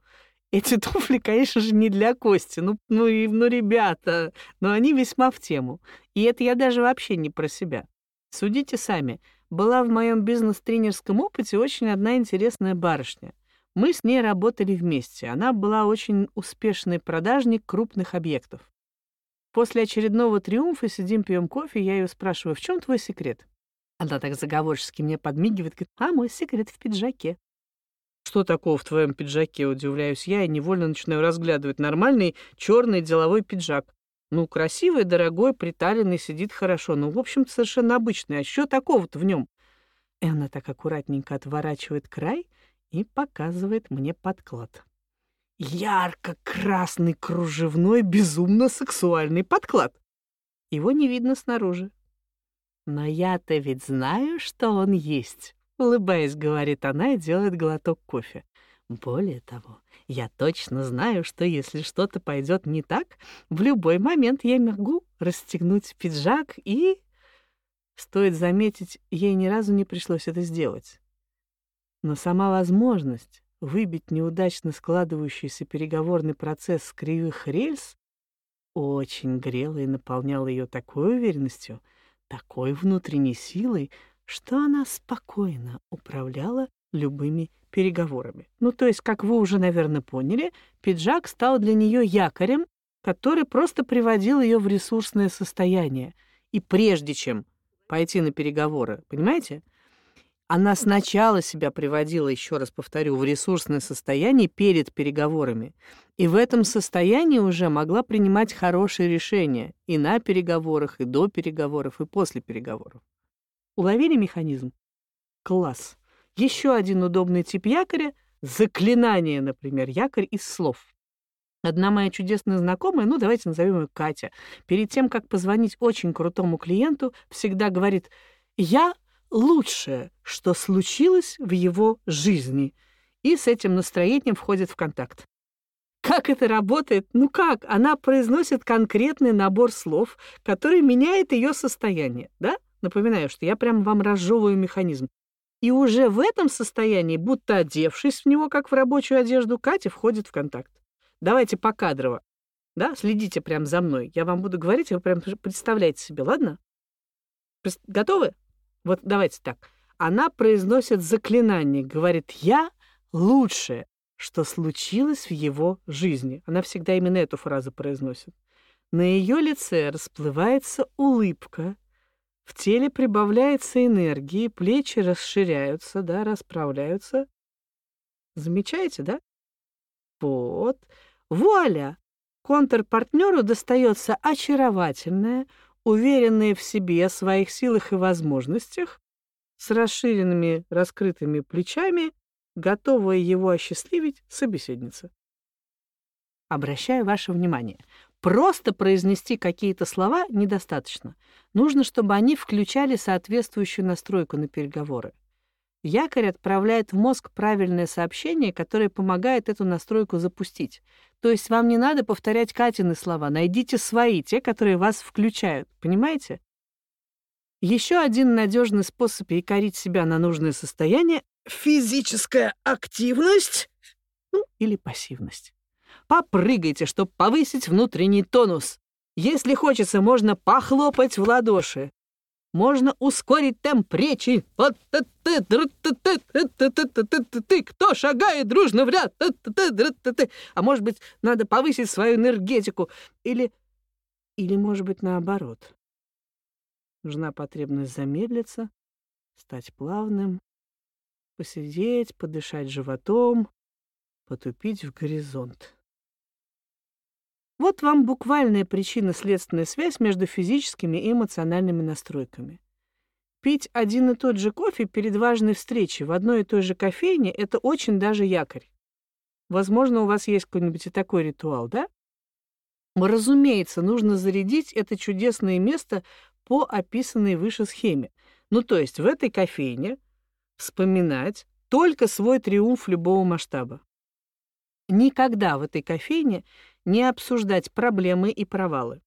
Эти туфли, конечно же, не для Кости. Ну, ну, и, ну, ребята, но они весьма в тему. И это я даже вообще не про себя. Судите сами. Была в моем бизнес-тренерском опыте очень одна интересная барышня. Мы с ней работали вместе. Она была очень успешный продажник крупных объектов. После очередного триумфа сидим, пьем кофе, я ее спрашиваю, в чем твой секрет? Она так заговорчески мне подмигивает, говорит, а мой секрет в пиджаке. Что такого в твоем пиджаке, удивляюсь я и невольно начинаю разглядывать нормальный черный деловой пиджак. Ну, красивый, дорогой, приталенный, сидит хорошо. Ну, в общем совершенно обычный. А что такого-то в нем? И она так аккуратненько отворачивает край и показывает мне подклад. Ярко-красный кружевной, безумно сексуальный подклад. Его не видно снаружи. Но я-то ведь знаю, что он есть. Улыбаясь, говорит она и делает глоток кофе. Более того, я точно знаю, что если что-то пойдет не так, в любой момент я могу расстегнуть пиджак и... Стоит заметить, ей ни разу не пришлось это сделать. Но сама возможность выбить неудачно складывающийся переговорный процесс с кривых рельс очень грела и наполняла ее такой уверенностью, такой внутренней силой, что она спокойно управляла любыми переговорами. Ну, то есть, как вы уже, наверное, поняли, пиджак стал для нее якорем, который просто приводил ее в ресурсное состояние. И прежде чем пойти на переговоры, понимаете, она сначала себя приводила, еще раз повторю, в ресурсное состояние перед переговорами. И в этом состоянии уже могла принимать хорошие решения и на переговорах, и до переговоров, и после переговоров. Уловили механизм? Класс. Еще один удобный тип якоря — заклинание, например, якорь из слов. Одна моя чудесная знакомая, ну давайте назовем ее Катя, перед тем, как позвонить очень крутому клиенту, всегда говорит «Я лучшее, что случилось в его жизни», и с этим настроением входит в контакт. Как это работает? Ну как? Она произносит конкретный набор слов, который меняет ее состояние, да? Напоминаю, что я прямо вам разжевываю механизм. И уже в этом состоянии, будто одевшись в него, как в рабочую одежду, Катя входит в контакт. Давайте покадрово. Да, следите прямо за мной. Я вам буду говорить, вы прям представляете себе, ладно? Готовы? Вот давайте так. Она произносит заклинание, говорит «Я лучшее, что случилось в его жизни». Она всегда именно эту фразу произносит. На ее лице расплывается улыбка, в теле прибавляется энергии, плечи расширяются, да, расправляются. Замечаете, да? Вот. Вуаля! Контрпартнеру достается очаровательная, уверенные в себе, своих силах и возможностях, с расширенными раскрытыми плечами, готовая его осчастливить собеседница. Обращаю ваше внимание. Просто произнести какие-то слова недостаточно. Нужно, чтобы они включали соответствующую настройку на переговоры. Якорь отправляет в мозг правильное сообщение, которое помогает эту настройку запустить. То есть вам не надо повторять Катины слова, найдите свои, те, которые вас включают. Понимаете? Еще один надежный способ якорить себя на нужное состояние — физическая активность, ну или пассивность. Попрыгайте, чтобы повысить внутренний тонус. Если хочется, можно похлопать в ладоши. Можно ускорить темп речи. Ты кто шагает дружно в ряд? А может быть, надо повысить свою энергетику? Или, или может быть, наоборот. Нужна потребность замедлиться, стать плавным, посидеть, подышать животом, потупить в горизонт. Вот вам буквальная причинно-следственная связь между физическими и эмоциональными настройками. Пить один и тот же кофе перед важной встречей в одной и той же кофейне — это очень даже якорь. Возможно, у вас есть какой-нибудь и такой ритуал, да? Разумеется, нужно зарядить это чудесное место по описанной выше схеме. Ну, то есть в этой кофейне вспоминать только свой триумф любого масштаба. Никогда в этой кофейне не обсуждать проблемы и провалы.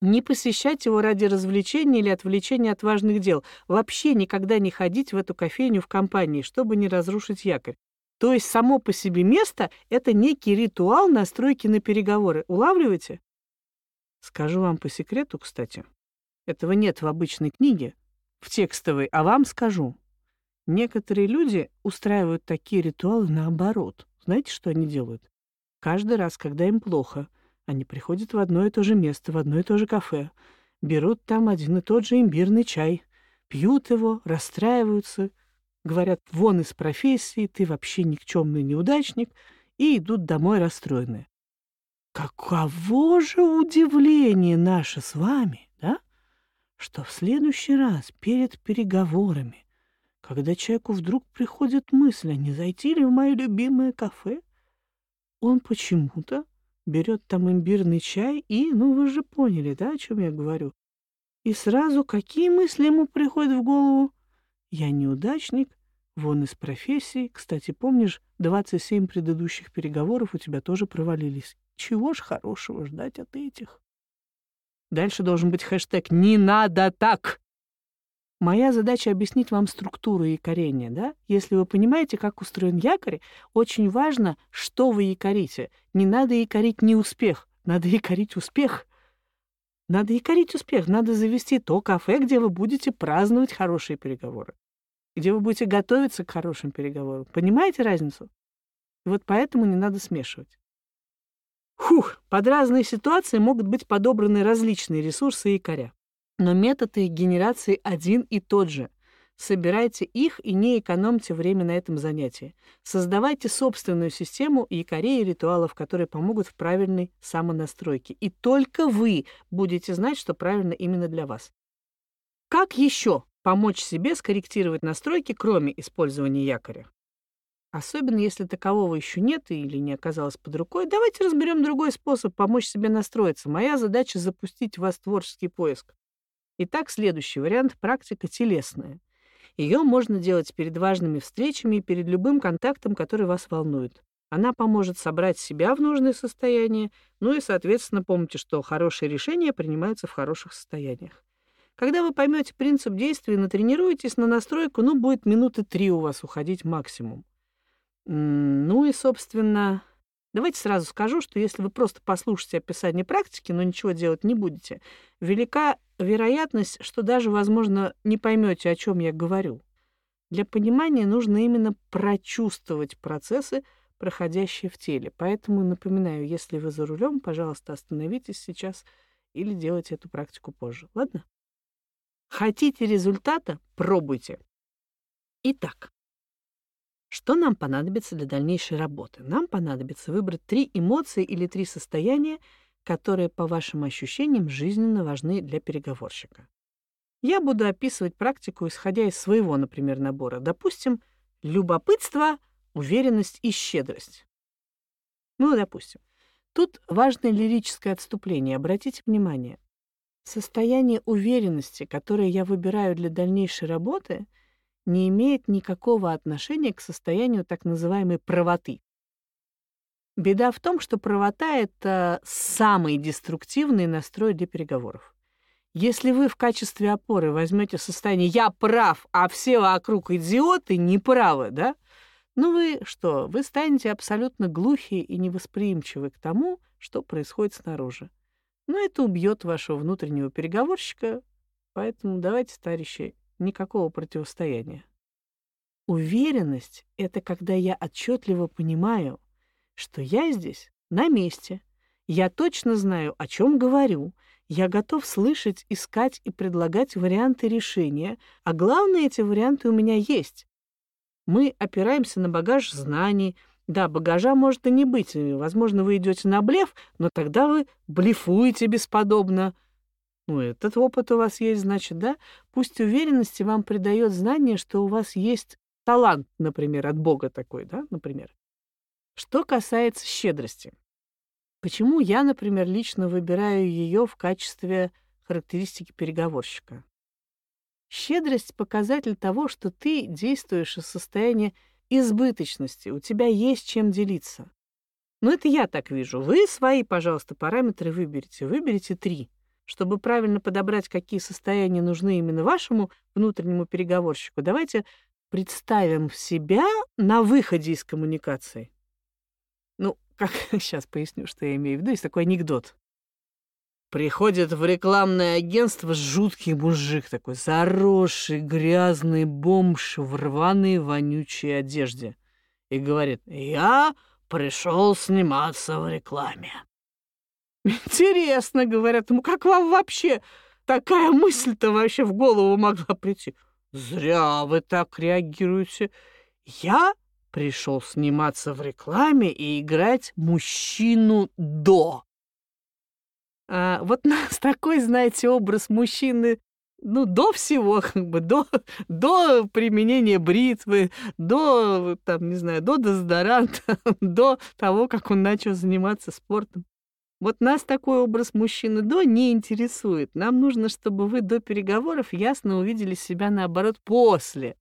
Не посещать его ради развлечения или отвлечения от важных дел. Вообще никогда не ходить в эту кофейню в компании, чтобы не разрушить якорь. То есть само по себе место — это некий ритуал настройки на переговоры. Улавливаете? Скажу вам по секрету, кстати. Этого нет в обычной книге, в текстовой, а вам скажу. Некоторые люди устраивают такие ритуалы наоборот. Знаете, что они делают? Каждый раз, когда им плохо, они приходят в одно и то же место, в одно и то же кафе, берут там один и тот же имбирный чай, пьют его, расстраиваются, говорят «вон из профессии, ты вообще никчемный неудачник», и идут домой расстроенные. Каково же удивление наше с вами, да? Что в следующий раз перед переговорами, когда человеку вдруг приходит мысль, а не зайти ли в мое любимое кафе, он почему-то берет там имбирный чай и, ну вы же поняли, да, о чем я говорю? И сразу какие мысли ему приходят в голову? Я неудачник, вон из профессии. Кстати, помнишь, 27 предыдущих переговоров у тебя тоже провалились. Чего ж хорошего ждать от этих? Дальше должен быть хэштег «Не надо так!» Моя задача объяснить вам структуру якорения, да? Если вы понимаете, как устроен якорь, очень важно, что вы якорите. Не надо якорить не успех, надо якорить успех. Надо якорить успех, надо завести то кафе, где вы будете праздновать хорошие переговоры, где вы будете готовиться к хорошим переговорам. Понимаете разницу? И вот поэтому не надо смешивать. Фух, под разные ситуации могут быть подобраны различные ресурсы якоря. Но метод их генерации один и тот же. Собирайте их и не экономьте время на этом занятии. Создавайте собственную систему якорей и ритуалов, которые помогут в правильной самонастройке. И только вы будете знать, что правильно именно для вас. Как еще помочь себе скорректировать настройки, кроме использования якоря? Особенно если такового еще нет или не оказалось под рукой, давайте разберем другой способ помочь себе настроиться. Моя задача — запустить в вас творческий поиск. Итак, следующий вариант — практика телесная. Ее можно делать перед важными встречами и перед любым контактом, который вас волнует. Она поможет собрать себя в нужное состояние, ну и, соответственно, помните, что хорошие решения принимаются в хороших состояниях. Когда вы поймете принцип действия натренируетесь на настройку, ну, будет минуты три у вас уходить максимум. Ну и, собственно, Давайте сразу скажу, что если вы просто послушаете описание практики, но ничего делать не будете, велика вероятность, что даже, возможно, не поймете, о чем я говорю. Для понимания нужно именно прочувствовать процессы, проходящие в теле. Поэтому напоминаю, если вы за рулем, пожалуйста, остановитесь сейчас или делайте эту практику позже. Ладно? Хотите результата? Пробуйте. Итак, что нам понадобится для дальнейшей работы? Нам понадобится выбрать три эмоции или три состояния, которые, по вашим ощущениям, жизненно важны для переговорщика. Я буду описывать практику, исходя из своего, например, набора. Допустим, любопытство, уверенность и щедрость. Ну, допустим. Тут важное лирическое отступление. Обратите внимание. Состояние уверенности, которое я выбираю для дальнейшей работы, не имеет никакого отношения к состоянию так называемой правоты. Беда в том, что правота — это самый деструктивный настрой для переговоров. Если вы в качестве опоры возьмете состояние «я прав, а все вокруг идиоты, неправы», да? Ну вы что, вы станете абсолютно глухие и невосприимчивы к тому, что происходит снаружи. Но это убьет вашего внутреннего переговорщика, поэтому давайте, товарищи, никакого противостояния. Уверенность — это когда я отчетливо понимаю, что я здесь на месте. Я точно знаю, о чем говорю, я готов слышать, искать и предлагать варианты решения, а главное, эти варианты у меня есть. Мы опираемся на багаж знаний. Да, багажа может и не быть. Возможно, вы идете на блеф, но тогда вы блефуете бесподобно. Ну, этот опыт у вас есть, значит, да? Пусть уверенности вам придает знание, что у вас есть талант, например, от Бога такой, да, например. Что касается щедрости. Почему я, например, лично выбираю ее в качестве характеристики переговорщика? Щедрость — показатель того, что ты действуешь из состояния избыточности, у тебя есть чем делиться. Но это я так вижу. Вы свои, пожалуйста, параметры выберите. Выберите три. Чтобы правильно подобрать, какие состояния нужны именно вашему внутреннему переговорщику, давайте представим себя на выходе из коммуникации. Ну, как сейчас поясню, что я имею в виду. Есть такой анекдот. Приходит в рекламное агентство жуткий мужик такой, заросший, грязный бомж в рваной вонючей одежде. И говорит, я пришел сниматься в рекламе. Интересно, говорят ему, как вам вообще такая мысль-то вообще в голову могла прийти? Зря вы так реагируете. Я пришел сниматься в рекламе и играть мужчину до. А, вот нас такой, знаете, образ мужчины ну, до всего, как бы, до, до применения бритвы, до, там, не знаю, до дезодоранта, до того, как он начал заниматься спортом. Вот нас такой образ мужчины до не интересует. Нам нужно, чтобы вы до переговоров ясно увидели себя, наоборот, после.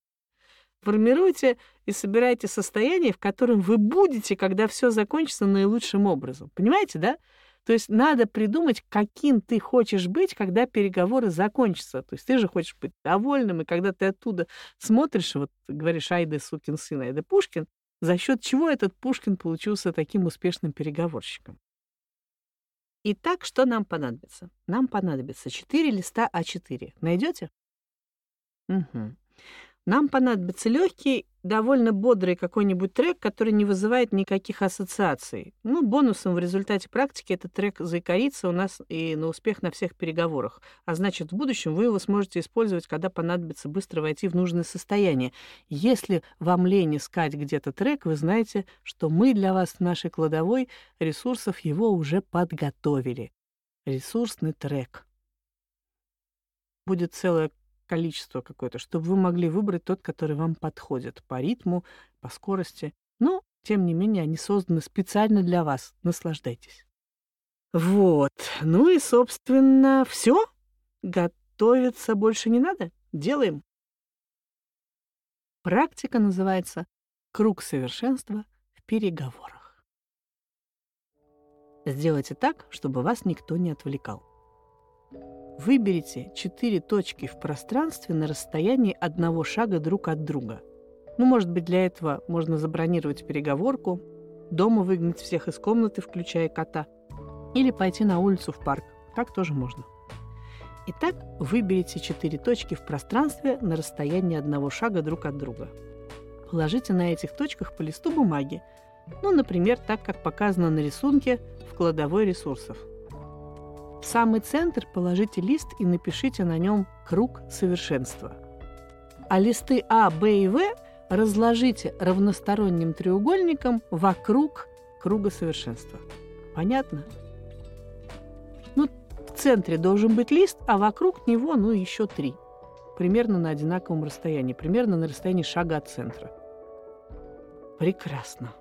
Формируйте и собирайте состояние, в котором вы будете, когда все закончится наилучшим образом. Понимаете, да? То есть надо придумать, каким ты хочешь быть, когда переговоры закончатся. То есть ты же хочешь быть довольным, и когда ты оттуда смотришь, вот говоришь, Айда сукин сын, Айда Пушкин, за счет чего этот Пушкин получился таким успешным переговорщиком. Итак, что нам понадобится? Нам понадобится 4 листа А4. Найдете? Угу. Нам понадобится легкий, довольно бодрый какой-нибудь трек, который не вызывает никаких ассоциаций. Ну, бонусом в результате практики этот трек заикарится у нас и на успех на всех переговорах. А значит, в будущем вы его сможете использовать, когда понадобится быстро войти в нужное состояние. Если вам лень искать где-то трек, вы знаете, что мы для вас в нашей кладовой ресурсов его уже подготовили. Ресурсный трек. Будет целая количество какое-то, чтобы вы могли выбрать тот, который вам подходит по ритму, по скорости. Но, тем не менее, они созданы специально для вас. Наслаждайтесь. Вот. Ну и, собственно, все. Готовиться больше не надо. Делаем. Практика называется «Круг совершенства в переговорах». Сделайте так, чтобы вас никто не отвлекал. Выберите четыре точки в пространстве на расстоянии одного шага друг от друга. Ну, может быть, для этого можно забронировать переговорку, дома выгнать всех из комнаты, включая кота, или пойти на улицу в парк. Так тоже можно. Итак, выберите четыре точки в пространстве на расстоянии одного шага друг от друга. Положите на этих точках по листу бумаги, ну, например, так, как показано на рисунке в кладовой ресурсов – в самый центр положите лист и напишите на нем «Круг совершенства». А листы А, Б и В разложите равносторонним треугольником вокруг круга совершенства. Понятно? центре должен быть лист, а вокруг него, ну, еще три. Примерно на одинаковом расстоянии, примерно на расстоянии шага от центра. Прекрасно.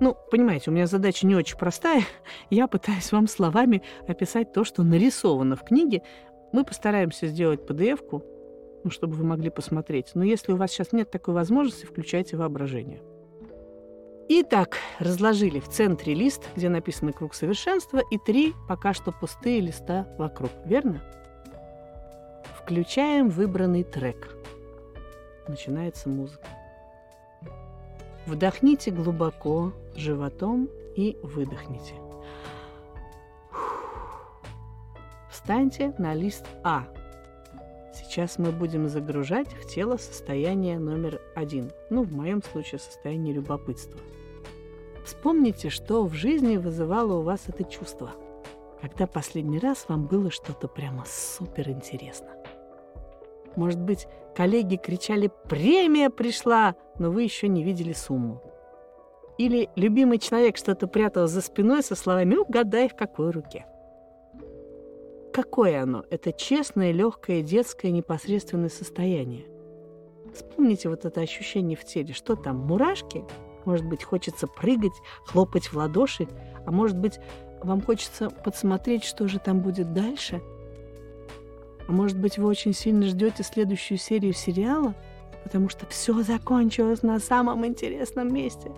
Ну, понимаете, у меня задача не очень простая. Я пытаюсь вам словами описать то, что нарисовано в книге. Мы постараемся сделать PDF-ку, ну, чтобы вы могли посмотреть. Но если у вас сейчас нет такой возможности, включайте воображение. Итак, разложили в центре лист, где написано «Круг совершенства», и три пока что пустые листа вокруг, верно? Включаем выбранный трек. Начинается музыка. Вдохните глубоко животом и выдохните. Встаньте на лист А. Сейчас мы будем загружать в тело состояние номер один. Ну, в моем случае состояние любопытства. Вспомните, что в жизни вызывало у вас это чувство, когда последний раз вам было что-то прямо супер интересно. Может быть, коллеги кричали «Премия пришла!», но вы еще не видели сумму. Или любимый человек что-то прятал за спиной со словами «Угадай, в какой руке». Какое оно? Это честное, легкое, детское, непосредственное состояние. Вспомните вот это ощущение в теле. Что там, мурашки? Может быть, хочется прыгать, хлопать в ладоши, а может быть, вам хочется подсмотреть, что же там будет дальше. А может быть, вы очень сильно ждете следующую серию сериала, потому что все закончилось на самом интересном месте.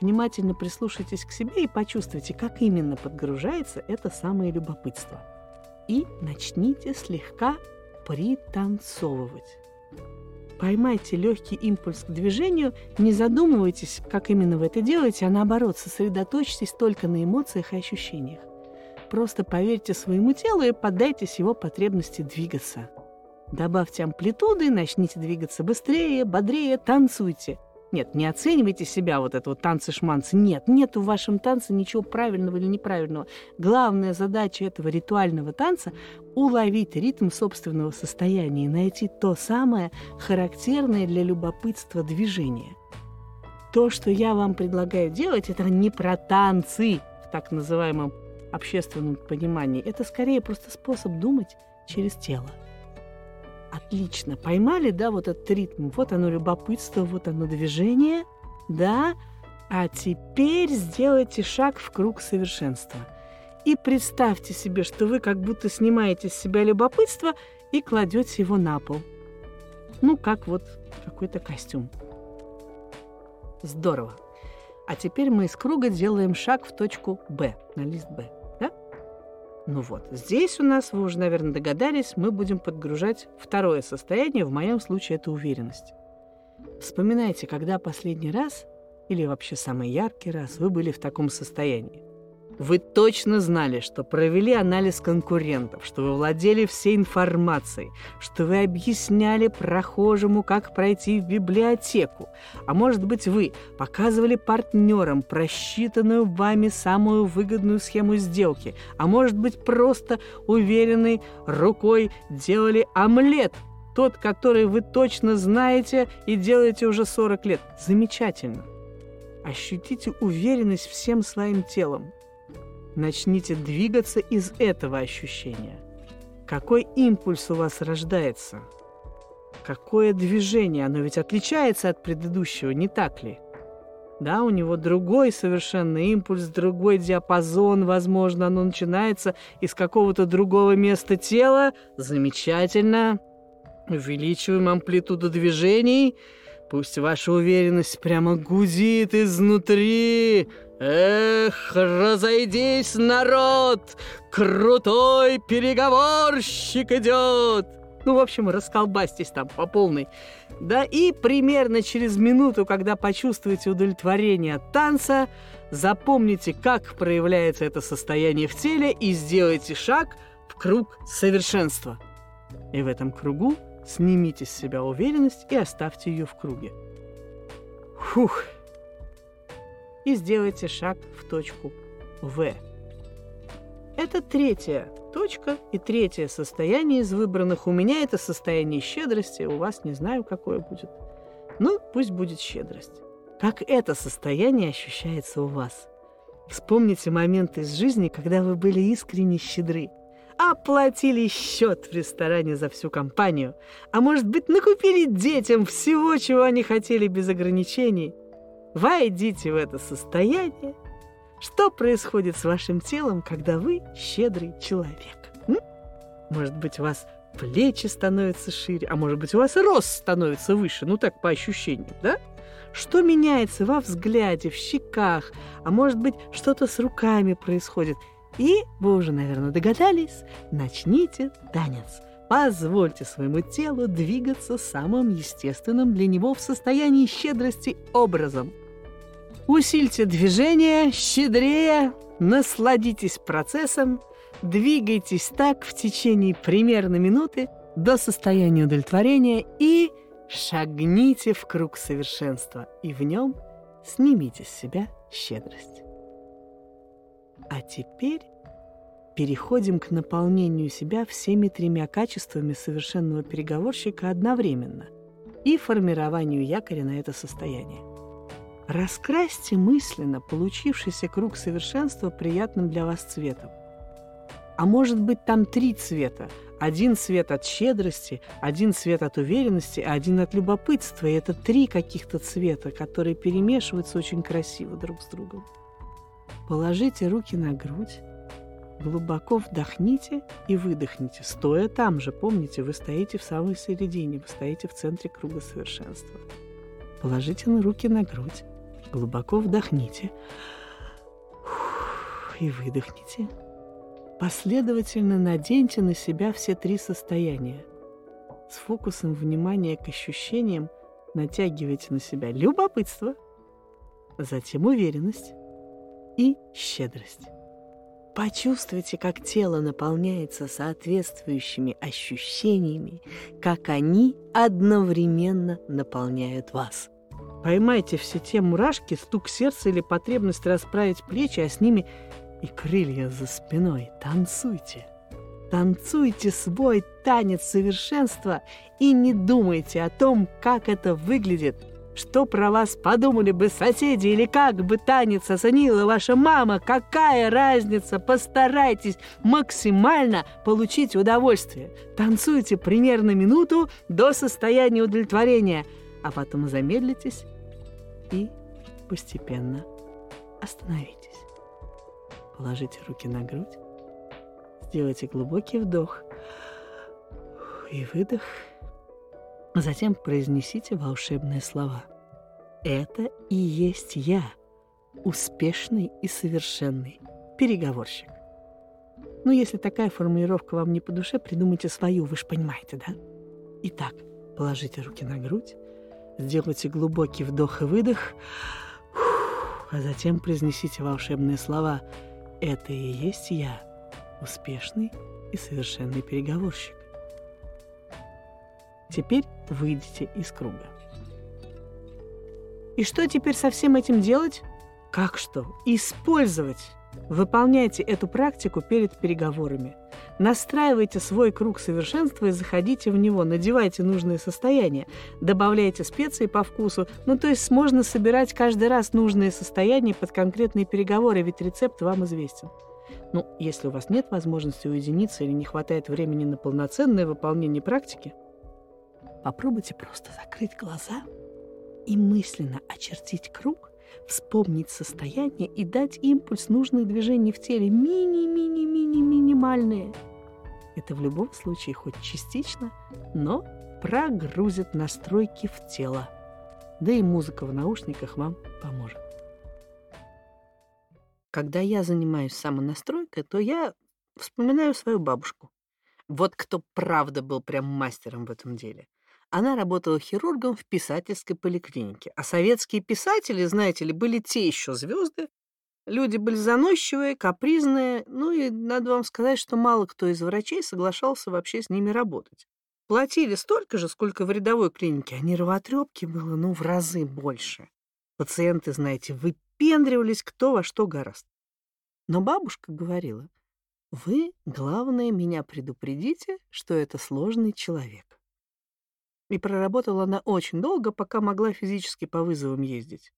Внимательно прислушайтесь к себе и почувствуйте, как именно подгружается это самое любопытство. И начните слегка пританцовывать. Поймайте легкий импульс к движению, не задумывайтесь, как именно вы это делаете, а наоборот, сосредоточьтесь только на эмоциях и ощущениях. Просто поверьте своему телу и поддайтесь его потребности двигаться. Добавьте амплитуды, начните двигаться быстрее, бодрее, танцуйте – нет, не оценивайте себя вот это вот танцы-шманцы. Нет, нет в вашем танце ничего правильного или неправильного. Главная задача этого ритуального танца – уловить ритм собственного состояния и найти то самое характерное для любопытства движение. То, что я вам предлагаю делать, это не про танцы в так называемом общественном понимании. Это скорее просто способ думать через тело. Отлично. Поймали, да, вот этот ритм. Вот оно любопытство, вот оно движение. Да. А теперь сделайте шаг в круг совершенства. И представьте себе, что вы как будто снимаете с себя любопытство и кладете его на пол. Ну, как вот какой-то костюм. Здорово. А теперь мы из круга делаем шаг в точку Б, на лист Б. Ну вот, здесь у нас, вы уже, наверное, догадались, мы будем подгружать второе состояние, в моем случае это уверенность. Вспоминайте, когда последний раз, или вообще самый яркий раз, вы были в таком состоянии. Вы точно знали, что провели анализ конкурентов, что вы владели всей информацией, что вы объясняли прохожему, как пройти в библиотеку. А может быть, вы показывали партнерам просчитанную вами самую выгодную схему сделки. А может быть, просто уверенной рукой делали омлет, тот, который вы точно знаете и делаете уже 40 лет. Замечательно. Ощутите уверенность всем своим телом. Начните двигаться из этого ощущения. Какой импульс у вас рождается? Какое движение? Оно ведь отличается от предыдущего, не так ли? Да, у него другой совершенно импульс, другой диапазон, возможно, оно начинается из какого-то другого места тела. Замечательно. Увеличиваем амплитуду движений. Пусть ваша уверенность прямо гудит изнутри. Эх, разойдись, народ! Крутой переговорщик идет! Ну, в общем, расколбастись там по полной. Да, и примерно через минуту, когда почувствуете удовлетворение от танца, запомните, как проявляется это состояние в теле и сделайте шаг в круг совершенства. И в этом кругу снимите с себя уверенность и оставьте ее в круге. Фух! И сделайте шаг в точку В. Это третья точка и третье состояние из выбранных. У меня это состояние щедрости, у вас не знаю, какое будет. Ну, пусть будет щедрость. Как это состояние ощущается у вас? Вспомните моменты из жизни, когда вы были искренне щедры. Оплатили счет в ресторане за всю компанию. А может быть, накупили детям всего, чего они хотели без ограничений. Войдите в это состояние. Что происходит с вашим телом, когда вы щедрый человек? М? Может быть, у вас плечи становятся шире, а может быть, у вас рост становится выше, ну так по ощущениям, да? Что меняется во взгляде, в щеках, а может быть, что-то с руками происходит. И, вы уже, наверное, догадались, начните танец. Позвольте своему телу двигаться самым естественным для него в состоянии щедрости образом. Усильте движение, щедрее, насладитесь процессом, двигайтесь так в течение примерно минуты до состояния удовлетворения и Шагните в круг совершенства, и в нем снимите с себя щедрость. А теперь переходим к наполнению себя всеми тремя качествами совершенного переговорщика одновременно и формированию якоря на это состояние. Раскрасьте мысленно получившийся круг совершенства приятным для вас цветом. А может быть там три цвета – один цвет от щедрости, один цвет от уверенности, а один от любопытства. И это три каких-то цвета, которые перемешиваются очень красиво друг с другом. Положите руки на грудь, глубоко вдохните и выдохните, стоя там же. Помните, вы стоите в самой середине, вы стоите в центре круга совершенства. Положите на руки на грудь, глубоко вдохните и выдохните. Последовательно наденьте на себя все три состояния. С фокусом внимания к ощущениям натягивайте на себя любопытство, затем уверенность и щедрость. Почувствуйте, как тело наполняется соответствующими ощущениями, как они одновременно наполняют вас. Поймайте все те мурашки, стук сердца или потребность расправить плечи, а с ними и крылья за спиной. Танцуйте. Танцуйте свой танец совершенства и не думайте о том, как это выглядит, что про вас подумали бы соседи или как бы танец оценила ваша мама. Какая разница? Постарайтесь максимально получить удовольствие. Танцуйте примерно минуту до состояния удовлетворения, а потом замедлитесь и постепенно остановитесь. Положите руки на грудь. Сделайте глубокий вдох и выдох. Затем произнесите волшебные слова. Это и есть я, успешный и совершенный переговорщик. Ну, если такая формулировка вам не по душе, придумайте свою, вы же понимаете, да? Итак, положите руки на грудь, сделайте глубокий вдох и выдох, а затем произнесите волшебные слова – это и есть я, успешный и совершенный переговорщик. Теперь выйдите из круга. И что теперь со всем этим делать? Как что? Использовать! Выполняйте эту практику перед переговорами. Настраивайте свой круг совершенства и заходите в него, надевайте нужные состояния, добавляйте специи по вкусу. Ну, то есть можно собирать каждый раз нужные состояния под конкретные переговоры, ведь рецепт вам известен. Ну, если у вас нет возможности уединиться или не хватает времени на полноценное выполнение практики, попробуйте просто закрыть глаза и мысленно очертить круг, вспомнить состояние и дать импульс нужных движений в теле мини-мини-мини-минимальные – это в любом случае хоть частично, но прогрузит настройки в тело. Да и музыка в наушниках вам поможет. Когда я занимаюсь самонастройкой, то я вспоминаю свою бабушку. Вот кто правда был прям мастером в этом деле. Она работала хирургом в писательской поликлинике. А советские писатели, знаете ли, были те еще звезды, Люди были заносчивые, капризные, ну и надо вам сказать, что мало кто из врачей соглашался вообще с ними работать. Платили столько же, сколько в рядовой клинике, а нервотрепки было, ну, в разы больше. Пациенты, знаете, выпендривались кто во что гораст. Но бабушка говорила, вы, главное, меня предупредите, что это сложный человек. И проработала она очень долго, пока могла физически по вызовам ездить.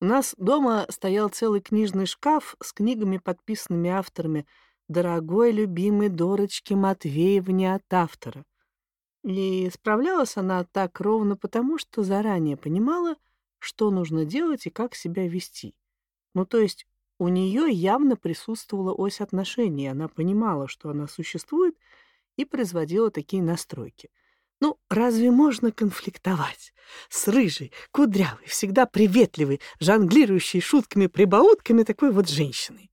У нас дома стоял целый книжный шкаф с книгами, подписанными авторами «Дорогой, любимый Дорочки Матвеевне от автора». И справлялась она так ровно потому, что заранее понимала, что нужно делать и как себя вести. Ну, то есть у нее явно присутствовала ось отношений, она понимала, что она существует, и производила такие настройки. Ну, разве можно конфликтовать с рыжей, кудрявой, всегда приветливой, жонглирующей шутками-прибаутками такой вот женщиной?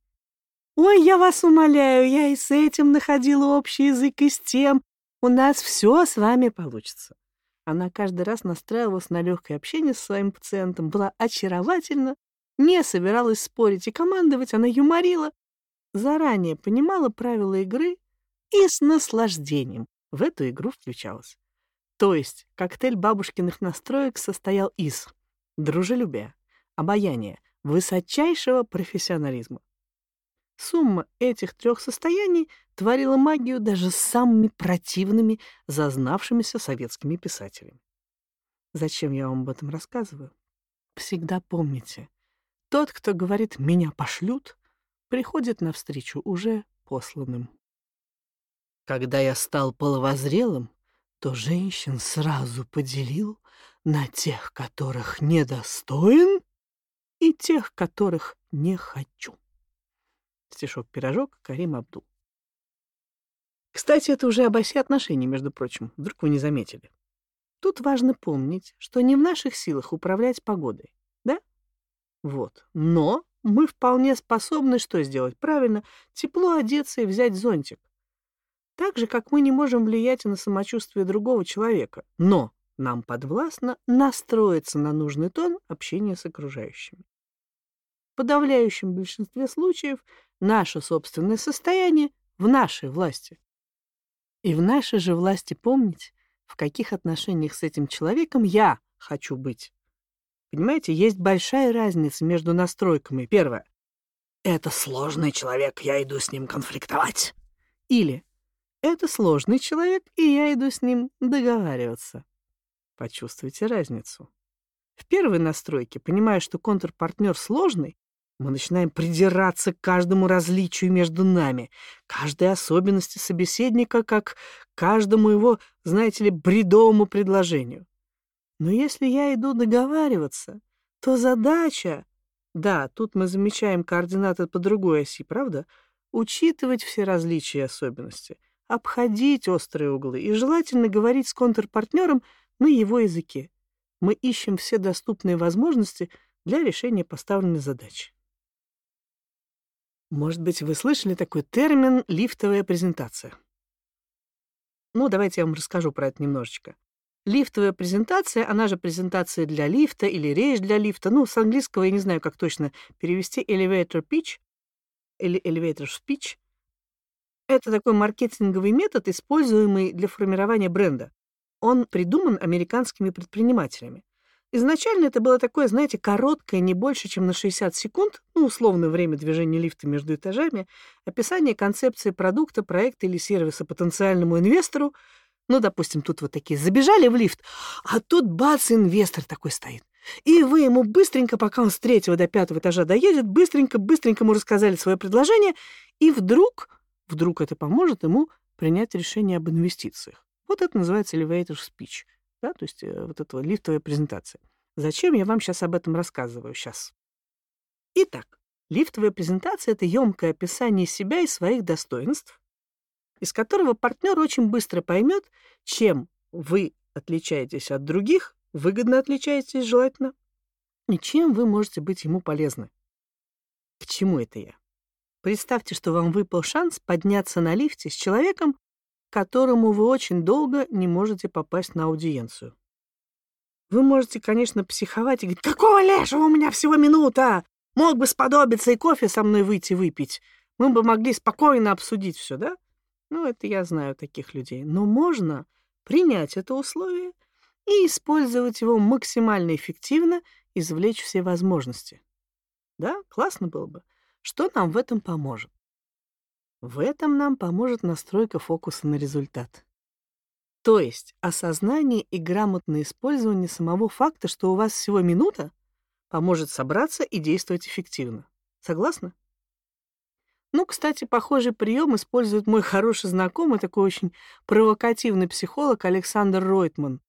Ой, я вас умоляю, я и с этим находила общий язык, и с тем. У нас все с вами получится. Она каждый раз настраивалась на легкое общение с своим пациентом, была очаровательна, не собиралась спорить и командовать, она юморила, заранее понимала правила игры и с наслаждением в эту игру включалась. То есть коктейль бабушкиных настроек состоял из дружелюбия, обаяния, высочайшего профессионализма. Сумма этих трех состояний творила магию даже самыми противными, зазнавшимися советскими писателями. Зачем я вам об этом рассказываю? Всегда помните, тот, кто говорит «меня пошлют», приходит навстречу уже посланным. Когда я стал половозрелым, то женщин сразу поделил на тех, которых недостоин, и тех, которых не хочу. Стишок-пирожок Карим Абдул. Кстати, это уже об оси отношений, между прочим, вдруг вы не заметили. Тут важно помнить, что не в наших силах управлять погодой, да? Вот. Но мы вполне способны что сделать? Правильно, тепло одеться и взять зонтик. Так же, как мы не можем влиять на самочувствие другого человека. Но нам подвластно настроиться на нужный тон общения с окружающими. В подавляющем большинстве случаев наше собственное состояние в нашей власти. И в нашей же власти помнить, в каких отношениях с этим человеком я хочу быть. Понимаете, есть большая разница между настройками. Первое. Это сложный человек, я иду с ним конфликтовать. Или это сложный человек, и я иду с ним договариваться. Почувствуйте разницу. В первой настройке, понимая, что контрпартнер сложный, мы начинаем придираться к каждому различию между нами, каждой особенности собеседника, как каждому его, знаете ли, бредовому предложению. Но если я иду договариваться, то задача... Да, тут мы замечаем координаты по другой оси, правда? Учитывать все различия и особенности, обходить острые углы и желательно говорить с контрпартнером на его языке. Мы ищем все доступные возможности для решения поставленной задачи. Может быть, вы слышали такой термин «лифтовая презентация». Ну, давайте я вам расскажу про это немножечко. Лифтовая презентация, она же презентация для лифта или речь для лифта. Ну, с английского я не знаю, как точно перевести elevator pitch или elevator speech. Это такой маркетинговый метод, используемый для формирования бренда. Он придуман американскими предпринимателями. Изначально это было такое, знаете, короткое, не больше, чем на 60 секунд, ну, условное время движения лифта между этажами, описание концепции продукта, проекта или сервиса потенциальному инвестору. Ну, допустим, тут вот такие забежали в лифт, а тут бац, инвестор такой стоит. И вы ему быстренько, пока он с третьего до пятого этажа доедет, быстренько-быстренько ему рассказали свое предложение, и вдруг, вдруг это поможет ему принять решение об инвестициях. Вот это называется elevator speech — да, то есть э, вот эта лифтовая презентация. Зачем я вам сейчас об этом рассказываю? Сейчас. Итак, лифтовая презентация — это емкое описание себя и своих достоинств, из которого партнер очень быстро поймет, чем вы отличаетесь от других, выгодно отличаетесь желательно, и чем вы можете быть ему полезны. К чему это я? Представьте, что вам выпал шанс подняться на лифте с человеком, которому вы очень долго не можете попасть на аудиенцию. Вы можете, конечно, психовать и говорить, «Какого лешего у меня всего минута? Мог бы сподобиться и кофе со мной выйти выпить. Мы бы могли спокойно обсудить все, да?» Ну, это я знаю таких людей. Но можно принять это условие и использовать его максимально эффективно, извлечь все возможности. Да, классно было бы. Что нам в этом поможет? В этом нам поможет настройка фокуса на результат. То есть осознание и грамотное использование самого факта, что у вас всего минута, поможет собраться и действовать эффективно. Согласна? Ну, кстати, похожий прием использует мой хороший знакомый, такой очень провокативный психолог Александр Ройтман.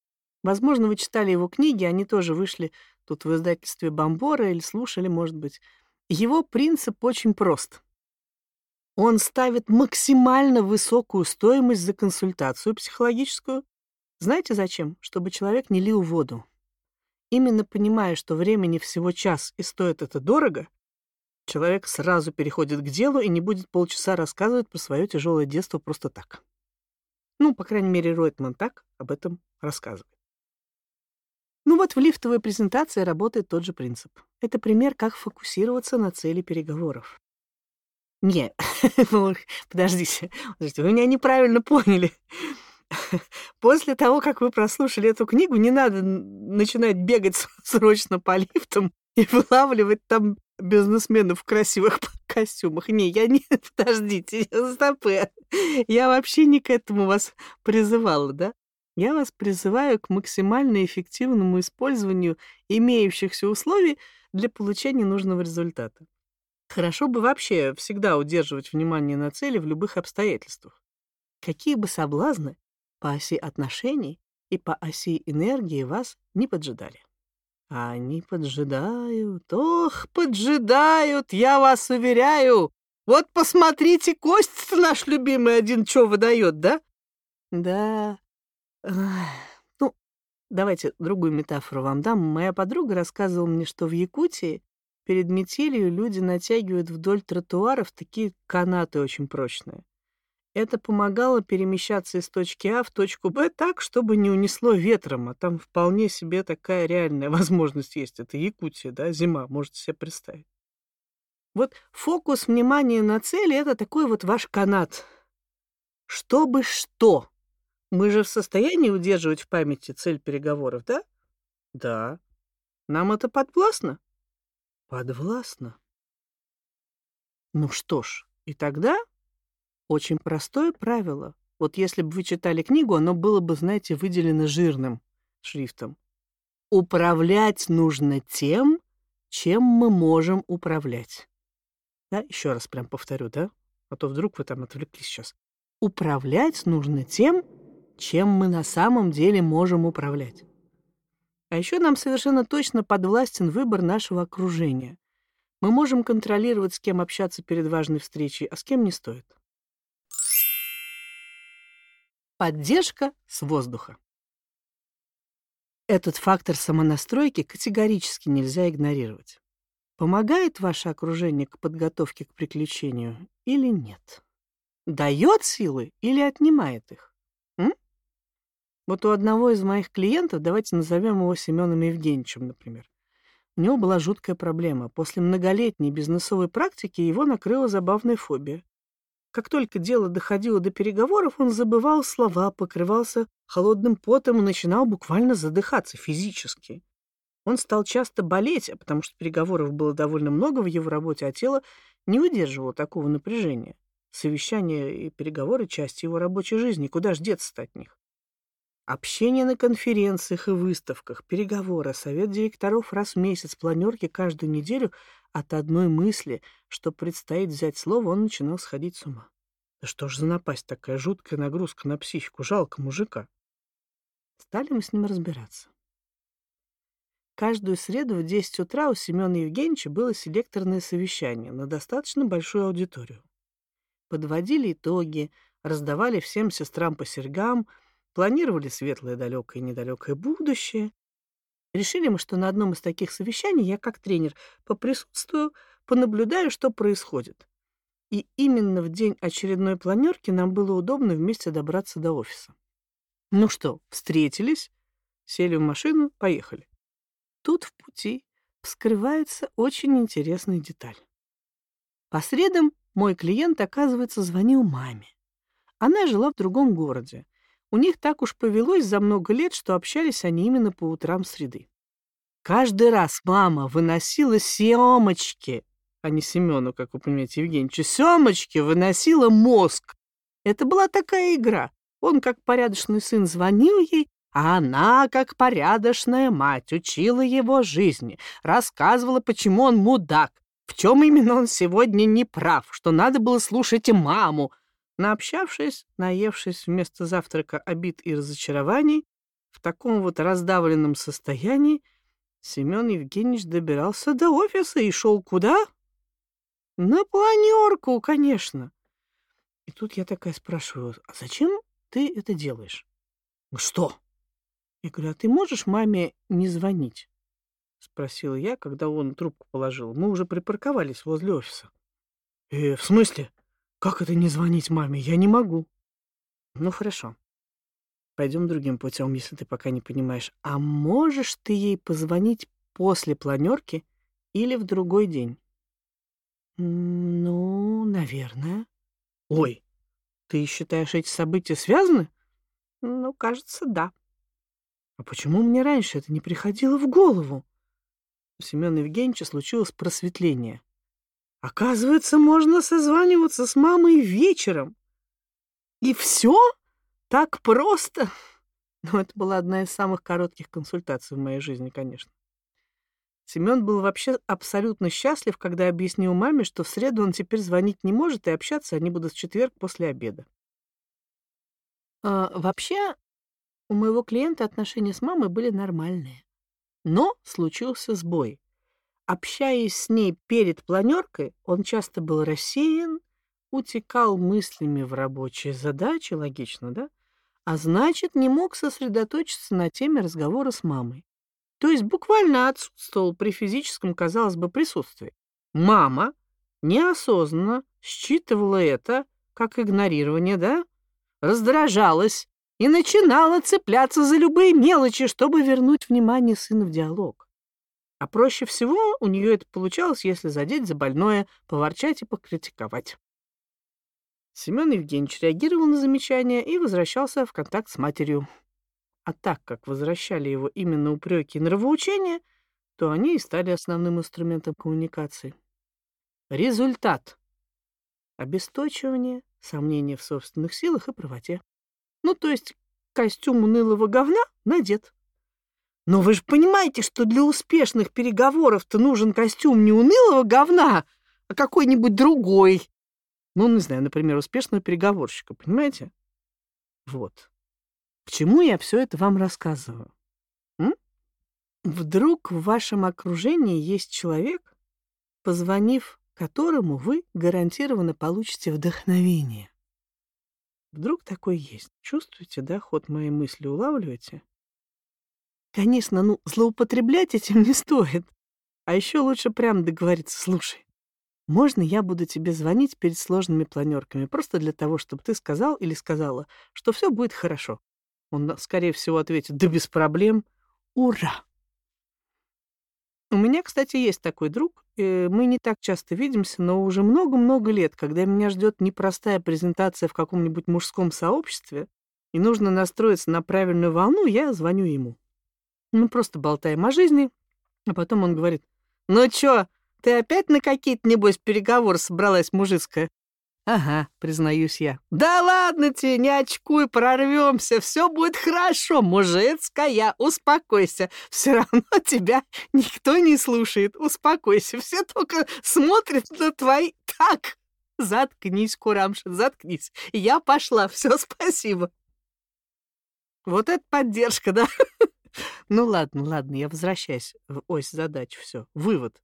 Возможно, вы читали его книги, они тоже вышли тут в издательстве «Бомбора» или слушали, может быть. Его принцип очень прост. Он ставит максимально высокую стоимость за консультацию психологическую. Знаете зачем? Чтобы человек не лил воду. Именно понимая, что времени всего час и стоит это дорого, человек сразу переходит к делу и не будет полчаса рассказывать про свое тяжелое детство просто так. Ну, по крайней мере, Ройтман так об этом рассказывает. Ну вот в лифтовой презентации работает тот же принцип. Это пример, как фокусироваться на цели переговоров. Не, подождите, подождите, вы меня неправильно поняли. После того, как вы прослушали эту книгу, не надо начинать бегать срочно по лифтам и вылавливать там бизнесменов в красивых костюмах. Не, я не... Подождите, стопы. Я вообще не к этому вас призывала, да? Я вас призываю к максимально эффективному использованию имеющихся условий для получения нужного результата. Хорошо бы вообще всегда удерживать внимание на цели в любых обстоятельствах. Какие бы соблазны по оси отношений и по оси энергии вас не поджидали. А они поджидают, ох, поджидают, я вас уверяю. Вот посмотрите, Костя наш любимый один что выдает, да? Да, ну, давайте другую метафору вам дам. Моя подруга рассказывала мне, что в Якутии перед метелью люди натягивают вдоль тротуаров такие канаты очень прочные. Это помогало перемещаться из точки А в точку Б так, чтобы не унесло ветром, а там вполне себе такая реальная возможность есть. Это Якутия, да, зима, можете себе представить. Вот фокус внимания на цели — это такой вот ваш канат. Чтобы что? Мы же в состоянии удерживать в памяти цель переговоров, да? Да. Нам это подвластно? Подвластно. Ну что ж, и тогда очень простое правило. Вот если бы вы читали книгу, оно было бы, знаете, выделено жирным шрифтом. Управлять нужно тем, чем мы можем управлять. Да, еще раз прям повторю, да? А то вдруг вы там отвлеклись сейчас. Управлять нужно тем, чем мы на самом деле можем управлять. А еще нам совершенно точно подвластен выбор нашего окружения. Мы можем контролировать, с кем общаться перед важной встречей, а с кем не стоит. Поддержка с воздуха. Этот фактор самонастройки категорически нельзя игнорировать. Помогает ваше окружение к подготовке к приключению или нет? Дает силы или отнимает их? Вот у одного из моих клиентов, давайте назовем его Семеном Евгеньевичем, например, у него была жуткая проблема. После многолетней бизнесовой практики его накрыла забавная фобия. Как только дело доходило до переговоров, он забывал слова, покрывался холодным потом и начинал буквально задыхаться физически. Он стал часто болеть, потому что переговоров было довольно много в его работе, а тело не выдерживало такого напряжения. Совещания и переговоры — часть его рабочей жизни, куда ж деться от них? Общение на конференциях и выставках, переговоры, совет директоров раз в месяц, планерки каждую неделю от одной мысли, что предстоит взять слово, он начинал сходить с ума. Да что ж за напасть такая жуткая нагрузка на психику, жалко мужика. Стали мы с ним разбираться. Каждую среду в 10 утра у Семена Евгеньевича было селекторное совещание на достаточно большую аудиторию. Подводили итоги, раздавали всем сестрам по серьгам — Планировали светлое, далекое и недалекое будущее. Решили мы, что на одном из таких совещаний я, как тренер, поприсутствую, понаблюдаю, что происходит. И именно в день очередной планерки нам было удобно вместе добраться до офиса. Ну что, встретились, сели в машину, поехали. Тут в пути вскрывается очень интересная деталь. По средам мой клиент, оказывается, звонил маме. Она жила в другом городе, у них так уж повелось за много лет, что общались они именно по утрам среды. Каждый раз мама выносила семочки, а не Семену, как вы понимаете, Евгеньевичу, семочки выносила мозг. Это была такая игра. Он, как порядочный сын, звонил ей, А она, как порядочная мать, учила его жизни, рассказывала, почему он мудак, в чем именно он сегодня не прав, что надо было слушать маму. Наобщавшись, наевшись вместо завтрака обид и разочарований, в таком вот раздавленном состоянии, Семен Евгеньевич добирался до офиса и шел куда? На планерку, конечно. И тут я такая спрашиваю, а зачем ты это делаешь? Что? Я говорю, а ты можешь маме не звонить? Спросила я, когда он трубку положил. Мы уже припарковались возле офиса. Э, в смысле? Как это не звонить маме? Я не могу. Ну, хорошо. Пойдем другим путем, если ты пока не понимаешь. А можешь ты ей позвонить после планерки или в другой день? Ну, наверное. Ой, ты считаешь, эти события связаны? Ну, кажется, да. А почему мне раньше это не приходило в голову? У Семена Евгеньевича случилось просветление. Оказывается, можно созваниваться с мамой вечером. И все? Так просто? Ну, это была одна из самых коротких консультаций в моей жизни, конечно. Семен был вообще абсолютно счастлив, когда объяснил маме, что в среду он теперь звонить не может, и общаться они будут в четверг после обеда. А, вообще, у моего клиента отношения с мамой были нормальные. Но случился сбой. Общаясь с ней перед планеркой, он часто был рассеян, утекал мыслями в рабочие задачи, логично, да? А значит, не мог сосредоточиться на теме разговора с мамой. То есть буквально отсутствовал при физическом, казалось бы, присутствии. Мама неосознанно считывала это как игнорирование, да? Раздражалась и начинала цепляться за любые мелочи, чтобы вернуть внимание сына в диалог. А проще всего у нее это получалось, если задеть за больное, поворчать и покритиковать. Семен Евгеньевич реагировал на замечания и возвращался в контакт с матерью. А так как возвращали его именно упреки и нравоучения, то они и стали основным инструментом коммуникации. Результат. Обесточивание, сомнение в собственных силах и правоте. Ну, то есть костюм унылого говна надет. Но вы же понимаете, что для успешных переговоров-то нужен костюм не унылого говна, а какой-нибудь другой. Ну, не знаю, например, успешного переговорщика, понимаете? Вот. К чему я все это вам рассказываю? М? Вдруг в вашем окружении есть человек, позвонив которому вы гарантированно получите вдохновение. Вдруг такой есть. Чувствуете, да, ход моей мысли улавливаете? Конечно, ну, злоупотреблять этим не стоит. А еще лучше прям договориться. Слушай, можно я буду тебе звонить перед сложными планерками, просто для того, чтобы ты сказал или сказала, что все будет хорошо. Он, скорее всего, ответит, да без проблем. Ура! У меня, кстати, есть такой друг. Э, мы не так часто видимся, но уже много-много лет, когда меня ждет непростая презентация в каком-нибудь мужском сообществе, и нужно настроиться на правильную волну, я звоню ему. Мы просто болтаем о жизни, а потом он говорит, «Ну чё, ты опять на какие-то, небось, переговоры собралась мужицкая?» «Ага», — признаюсь я. «Да ладно тебе, не очкуй, прорвемся, все будет хорошо, мужицкая, успокойся. Все равно тебя никто не слушает, успокойся, все только смотрят на твои... Так, заткнись, Курамшин, заткнись. Я пошла, все, спасибо». Вот это поддержка, да? Ну ладно, ладно, я возвращаюсь в ось задач, все. Вывод.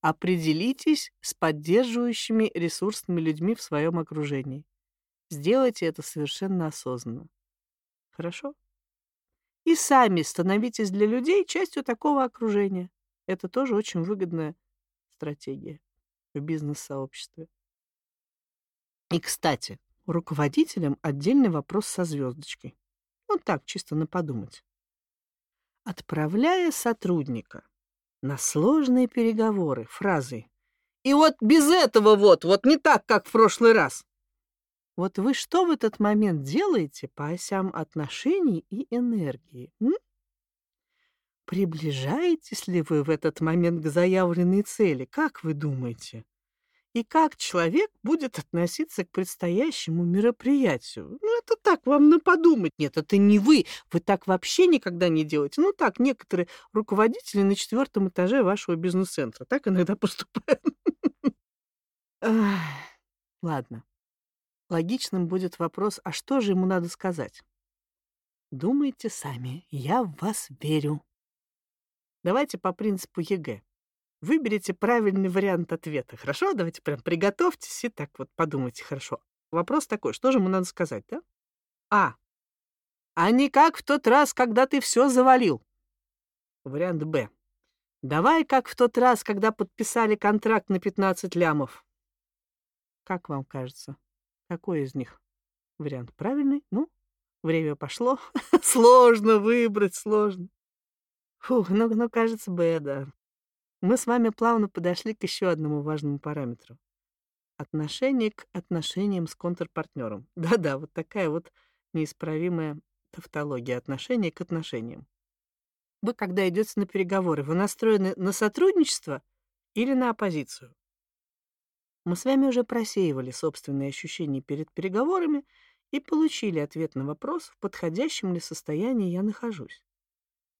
Определитесь с поддерживающими ресурсными людьми в своем окружении. Сделайте это совершенно осознанно. Хорошо? И сами становитесь для людей частью такого окружения. Это тоже очень выгодная стратегия в бизнес-сообществе. И, кстати, руководителям отдельный вопрос со звездочкой. Ну так, чисто на подумать. Отправляя сотрудника на сложные переговоры фразой «И вот без этого вот, вот не так, как в прошлый раз». Вот вы что в этот момент делаете по осям отношений и энергии? М? Приближаетесь ли вы в этот момент к заявленной цели? Как вы думаете? И как человек будет относиться к предстоящему мероприятию. Ну, это так, вам на подумать. Нет, это не вы. Вы так вообще никогда не делаете. Ну, так, некоторые руководители на четвертом этаже вашего бизнес-центра так иногда поступают. Ладно. Логичным будет вопрос, а что же ему надо сказать? Думайте сами, я в вас верю. Давайте по принципу ЕГЭ. Выберите правильный вариант ответа. Хорошо? Давайте прям приготовьтесь и так вот подумайте хорошо. Вопрос такой, что же ему надо сказать, да? А. А не как в тот раз, когда ты все завалил. Вариант Б. Давай как в тот раз, когда подписали контракт на 15 лямов. Как вам кажется, какой из них вариант правильный? Ну, время пошло. сложно выбрать, сложно. Фух, ну, ну, кажется, Б, да. Мы с вами плавно подошли к еще одному важному параметру. Отношение к отношениям с контрпартнером. Да-да, вот такая вот неисправимая тавтология отношения к отношениям. Вы, когда идете на переговоры, вы настроены на сотрудничество или на оппозицию? Мы с вами уже просеивали собственные ощущения перед переговорами и получили ответ на вопрос, в подходящем ли состоянии я нахожусь.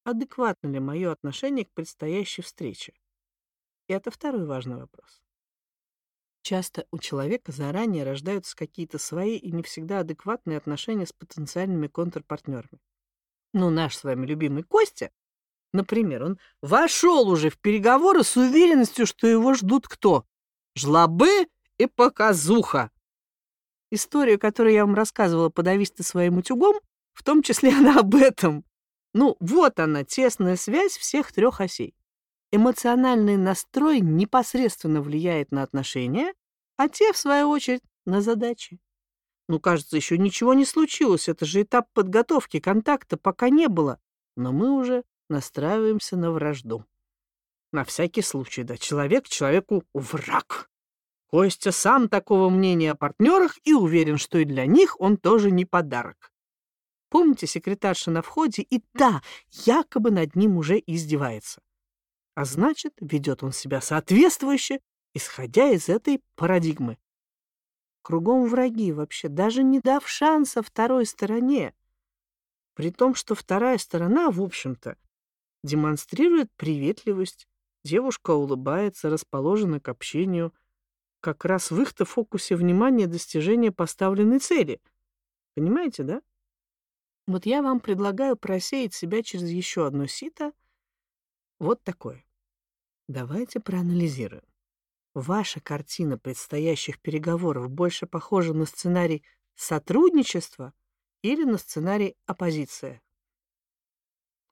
Адекватно ли мое отношение к предстоящей встрече? Это второй важный вопрос. Часто у человека заранее рождаются какие-то свои и не всегда адекватные отношения с потенциальными контрпартнерами. Ну, наш с вами любимый Костя, например, он вошел уже в переговоры с уверенностью, что его ждут кто? Жлобы и показуха. Историю, которую я вам рассказывала, подавись ты своим утюгом, в том числе она об этом. Ну, вот она, тесная связь всех трех осей. Эмоциональный настрой непосредственно влияет на отношения, а те, в свою очередь, на задачи. Ну, кажется, еще ничего не случилось, это же этап подготовки, контакта пока не было, но мы уже настраиваемся на вражду. На всякий случай, да, человек человеку враг. Костя сам такого мнения о партнерах и уверен, что и для них он тоже не подарок. Помните секретарша на входе, и та якобы над ним уже издевается а значит, ведет он себя соответствующе, исходя из этой парадигмы. Кругом враги вообще, даже не дав шанса второй стороне. При том, что вторая сторона, в общем-то, демонстрирует приветливость, девушка улыбается, расположена к общению, как раз в их-то фокусе внимания достижения поставленной цели. Понимаете, да? Вот я вам предлагаю просеять себя через еще одно сито — вот такое. Давайте проанализируем. Ваша картина предстоящих переговоров больше похожа на сценарий сотрудничества или на сценарий оппозиция?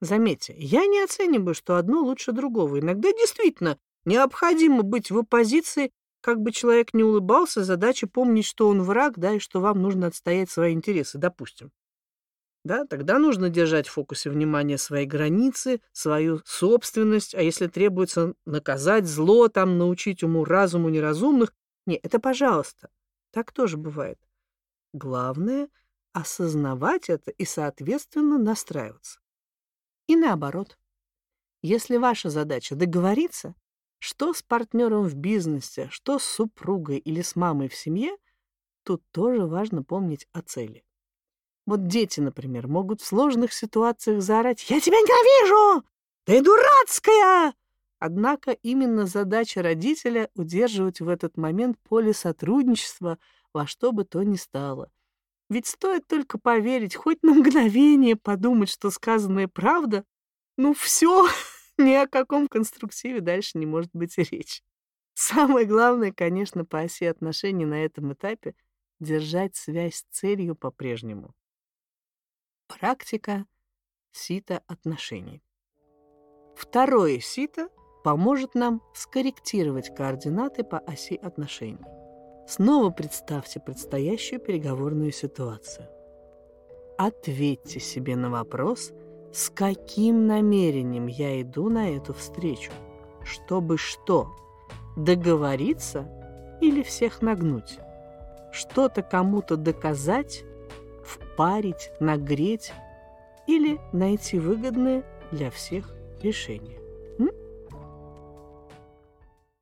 Заметьте, я не оцениваю, что одно лучше другого. Иногда действительно необходимо быть в оппозиции, как бы человек не улыбался, задача помнить, что он враг, да, и что вам нужно отстоять свои интересы, допустим да, тогда нужно держать в фокусе внимания свои границы, свою собственность, а если требуется наказать зло, там, научить уму разуму неразумных, не, это пожалуйста, так тоже бывает. Главное — осознавать это и, соответственно, настраиваться. И наоборот. Если ваша задача договориться, что с партнером в бизнесе, что с супругой или с мамой в семье, тут тоже важно помнить о цели. Вот дети, например, могут в сложных ситуациях заорать «Я тебя ненавижу! Ты дурацкая!» Однако именно задача родителя — удерживать в этот момент поле сотрудничества во что бы то ни стало. Ведь стоит только поверить, хоть на мгновение подумать, что сказанное правда, ну все, ни о каком конструктиве дальше не может быть и речи. Самое главное, конечно, по оси отношений на этом этапе — держать связь с целью по-прежнему. Практика сита отношений. Второе сито поможет нам скорректировать координаты по оси отношений. Снова представьте предстоящую переговорную ситуацию. Ответьте себе на вопрос, с каким намерением я иду на эту встречу, чтобы что, договориться или всех нагнуть, что-то кому-то доказать впарить, нагреть или найти выгодное для всех решение.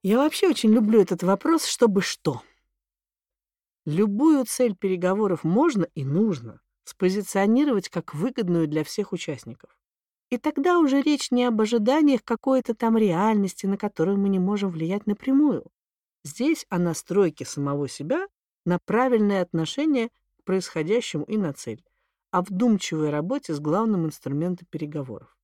Я вообще очень люблю этот вопрос «чтобы что?». Любую цель переговоров можно и нужно спозиционировать как выгодную для всех участников. И тогда уже речь не об ожиданиях какой-то там реальности, на которую мы не можем влиять напрямую. Здесь о настройке самого себя на правильное отношение происходящему и на цель, о вдумчивой работе с главным инструментом переговоров.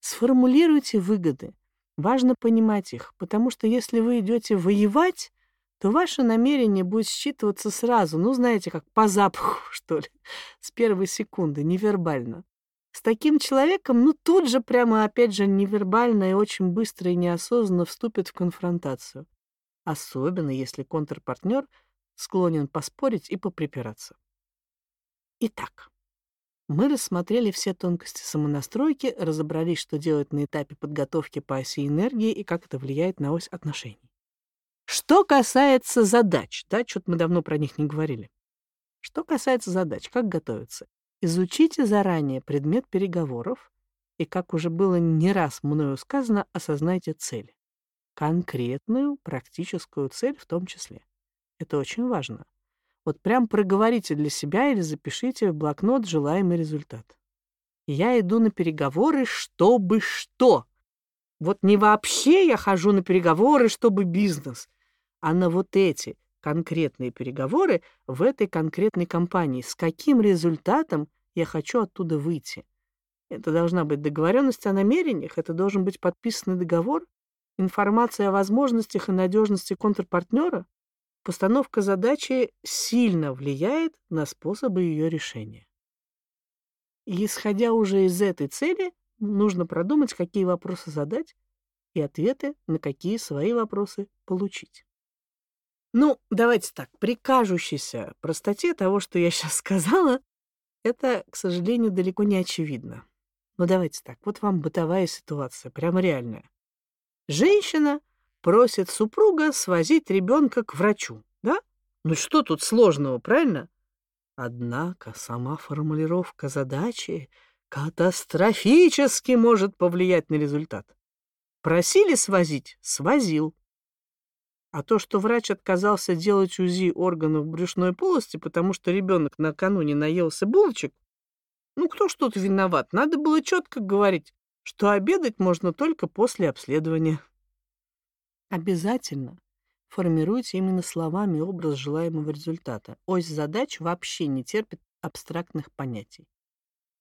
Сформулируйте выгоды. Важно понимать их, потому что если вы идете воевать, то ваше намерение будет считываться сразу, ну, знаете, как по запаху, что ли, с первой секунды, невербально. С таким человеком, ну, тут же прямо, опять же, невербально и очень быстро и неосознанно вступит в конфронтацию. Особенно, если контрпартнер склонен поспорить и поприпираться. Итак, мы рассмотрели все тонкости самонастройки, разобрались, что делать на этапе подготовки по оси энергии и как это влияет на ось отношений. Что касается задач, да, что-то мы давно про них не говорили. Что касается задач, как готовиться? Изучите заранее предмет переговоров и, как уже было не раз мною сказано, осознайте цель. Конкретную практическую цель в том числе. Это очень важно. Вот прям проговорите для себя или запишите в блокнот желаемый результат. Я иду на переговоры, чтобы что? Вот не вообще я хожу на переговоры, чтобы бизнес, а на вот эти конкретные переговоры в этой конкретной компании. С каким результатом я хочу оттуда выйти? Это должна быть договоренность о намерениях, это должен быть подписанный договор, информация о возможностях и надежности контрпартнера, постановка задачи сильно влияет на способы ее решения. Исходя уже из этой цели, нужно продумать, какие вопросы задать и ответы на какие свои вопросы получить. Ну, давайте так, при кажущейся простоте того, что я сейчас сказала, это, к сожалению, далеко не очевидно. Но давайте так, вот вам бытовая ситуация, прямо реальная. Женщина просит супруга свозить ребенка к врачу, да? Ну что тут сложного, правильно? Однако сама формулировка задачи катастрофически может повлиять на результат. Просили свозить — свозил. А то, что врач отказался делать УЗИ органов брюшной полости, потому что ребенок накануне наелся булочек, ну кто ж тут виноват? Надо было четко говорить, что обедать можно только после обследования. Обязательно формируйте именно словами образ желаемого результата. Ось задач вообще не терпит абстрактных понятий.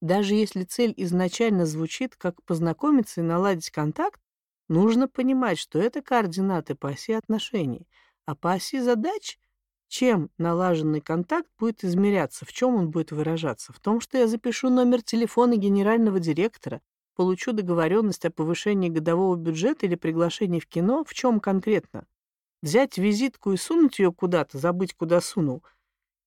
Даже если цель изначально звучит как познакомиться и наладить контакт, нужно понимать, что это координаты по оси отношений, а по оси задач чем налаженный контакт будет измеряться, в чем он будет выражаться? В том, что я запишу номер телефона генерального директора, получу договоренность о повышении годового бюджета или приглашении в кино, в чем конкретно? Взять визитку и сунуть ее куда-то, забыть, куда сунул?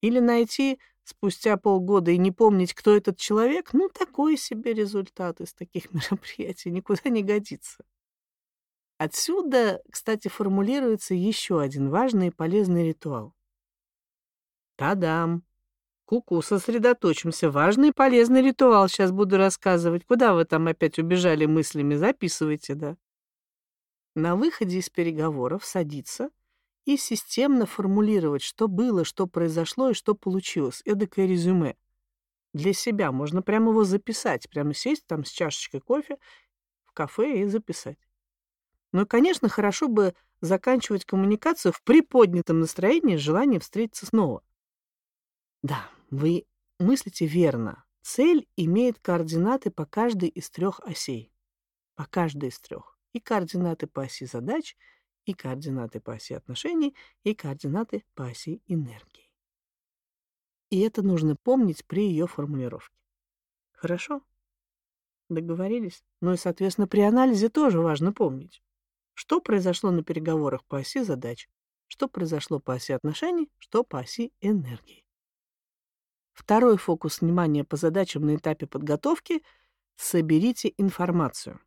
Или найти спустя полгода и не помнить, кто этот человек? Ну, такой себе результат из таких мероприятий никуда не годится. Отсюда, кстати, формулируется еще один важный и полезный ритуал. Та-дам! Ку-ку, сосредоточимся. Важный и полезный ритуал сейчас буду рассказывать. Куда вы там опять убежали мыслями? Записывайте, да. На выходе из переговоров садиться и системно формулировать, что было, что произошло и что получилось. Эдакое резюме. Для себя можно прямо его записать, прямо сесть там с чашечкой кофе в кафе и записать. Ну и, конечно, хорошо бы заканчивать коммуникацию в приподнятом настроении с желанием встретиться снова. Да, вы мыслите верно. Цель имеет координаты по каждой из трех осей. По каждой из трех. И координаты по оси задач, и координаты по оси отношений, и координаты по оси энергии. И это нужно помнить при ее формулировке. Хорошо? Договорились? Ну и, соответственно, при анализе тоже важно помнить, что произошло на переговорах по оси задач, что произошло по оси отношений, что по оси энергии. Второй фокус внимания по задачам на этапе подготовки — соберите информацию.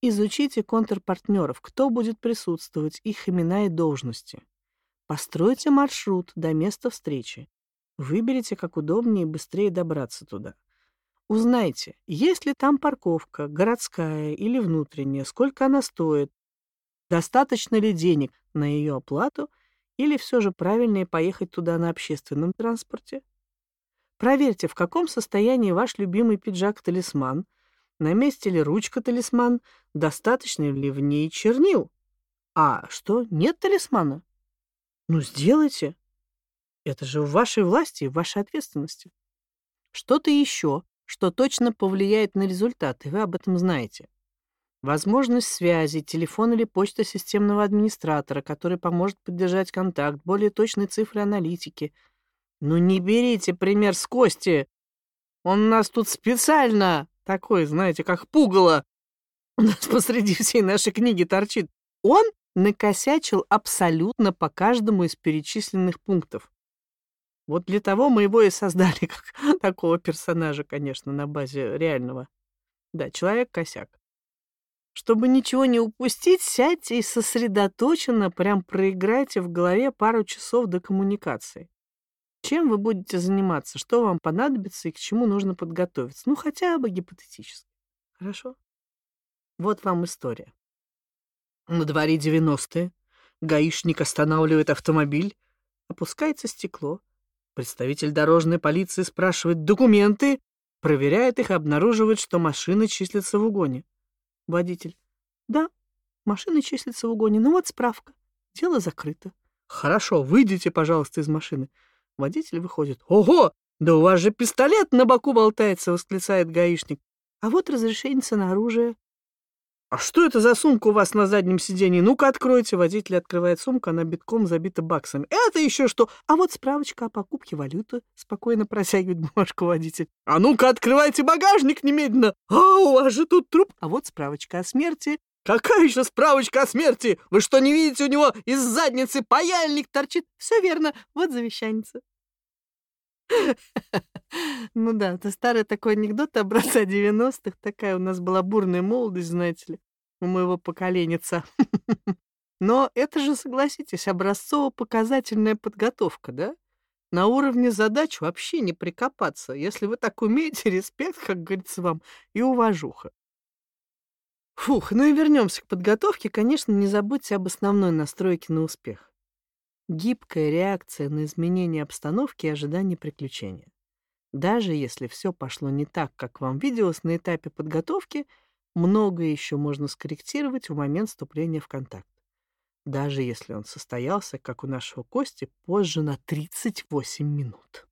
Изучите контрпартнеров, кто будет присутствовать, их имена и должности. Постройте маршрут до места встречи. Выберите, как удобнее и быстрее добраться туда. Узнайте, есть ли там парковка, городская или внутренняя, сколько она стоит, достаточно ли денег на ее оплату, или все же правильнее поехать туда на общественном транспорте. Проверьте, в каком состоянии ваш любимый пиджак-талисман, на месте ли ручка-талисман, достаточно ли в ней чернил. А что, нет талисмана? Ну, сделайте. Это же в вашей власти и в вашей ответственности. Что-то еще, что точно повлияет на результат, и вы об этом знаете. Возможность связи, телефон или почта системного администратора, который поможет поддержать контакт, более точные цифры аналитики. Ну не берите пример с Кости. Он нас тут специально такой, знаете, как пугало. У нас посреди всей нашей книги торчит. Он накосячил абсолютно по каждому из перечисленных пунктов. Вот для того мы его и создали, как такого персонажа, конечно, на базе реального. Да, человек-косяк. Чтобы ничего не упустить, сядьте и сосредоточенно прям проиграйте в голове пару часов до коммуникации. Чем вы будете заниматься, что вам понадобится и к чему нужно подготовиться. Ну, хотя бы гипотетически. Хорошо? Вот вам история. На дворе 90-е. Гаишник останавливает автомобиль. Опускается стекло. Представитель дорожной полиции спрашивает документы, проверяет их обнаруживает, что машина числится в угоне. Водитель. Да, машина числится в угоне. Ну вот справка. Дело закрыто. Хорошо, выйдите, пожалуйста, из машины. Водитель выходит. Ого! Да у вас же пистолет на боку болтается, восклицает гаишник. А вот разрешение на оружие. «А что это за сумка у вас на заднем сиденье? Ну-ка, откройте». Водитель открывает сумку, она битком забита баксами. «Это еще что? А вот справочка о покупке валюты». Спокойно протягивает бумажку водитель. «А ну-ка, открывайте багажник немедленно. А, у вас же тут труп. А вот справочка о смерти». «Какая еще справочка о смерти? Вы что, не видите, у него из задницы паяльник торчит?» «Все верно, вот завещаница». Ну да, это старый такой анекдот образца 90-х. Такая у нас была бурная молодость, знаете ли, у моего поколенница. Но это же, согласитесь, образцово-показательная подготовка, да? На уровне задач вообще не прикопаться. Если вы так умеете, респект, как говорится вам, и уважуха. Фух, ну и вернемся к подготовке. Конечно, не забудьте об основной настройке на успех. Гибкая реакция на изменение обстановки и ожидание приключения. Даже если все пошло не так, как вам виделось на этапе подготовки, многое еще можно скорректировать в момент вступления в контакт. Даже если он состоялся, как у нашего Кости, позже на 38 минут.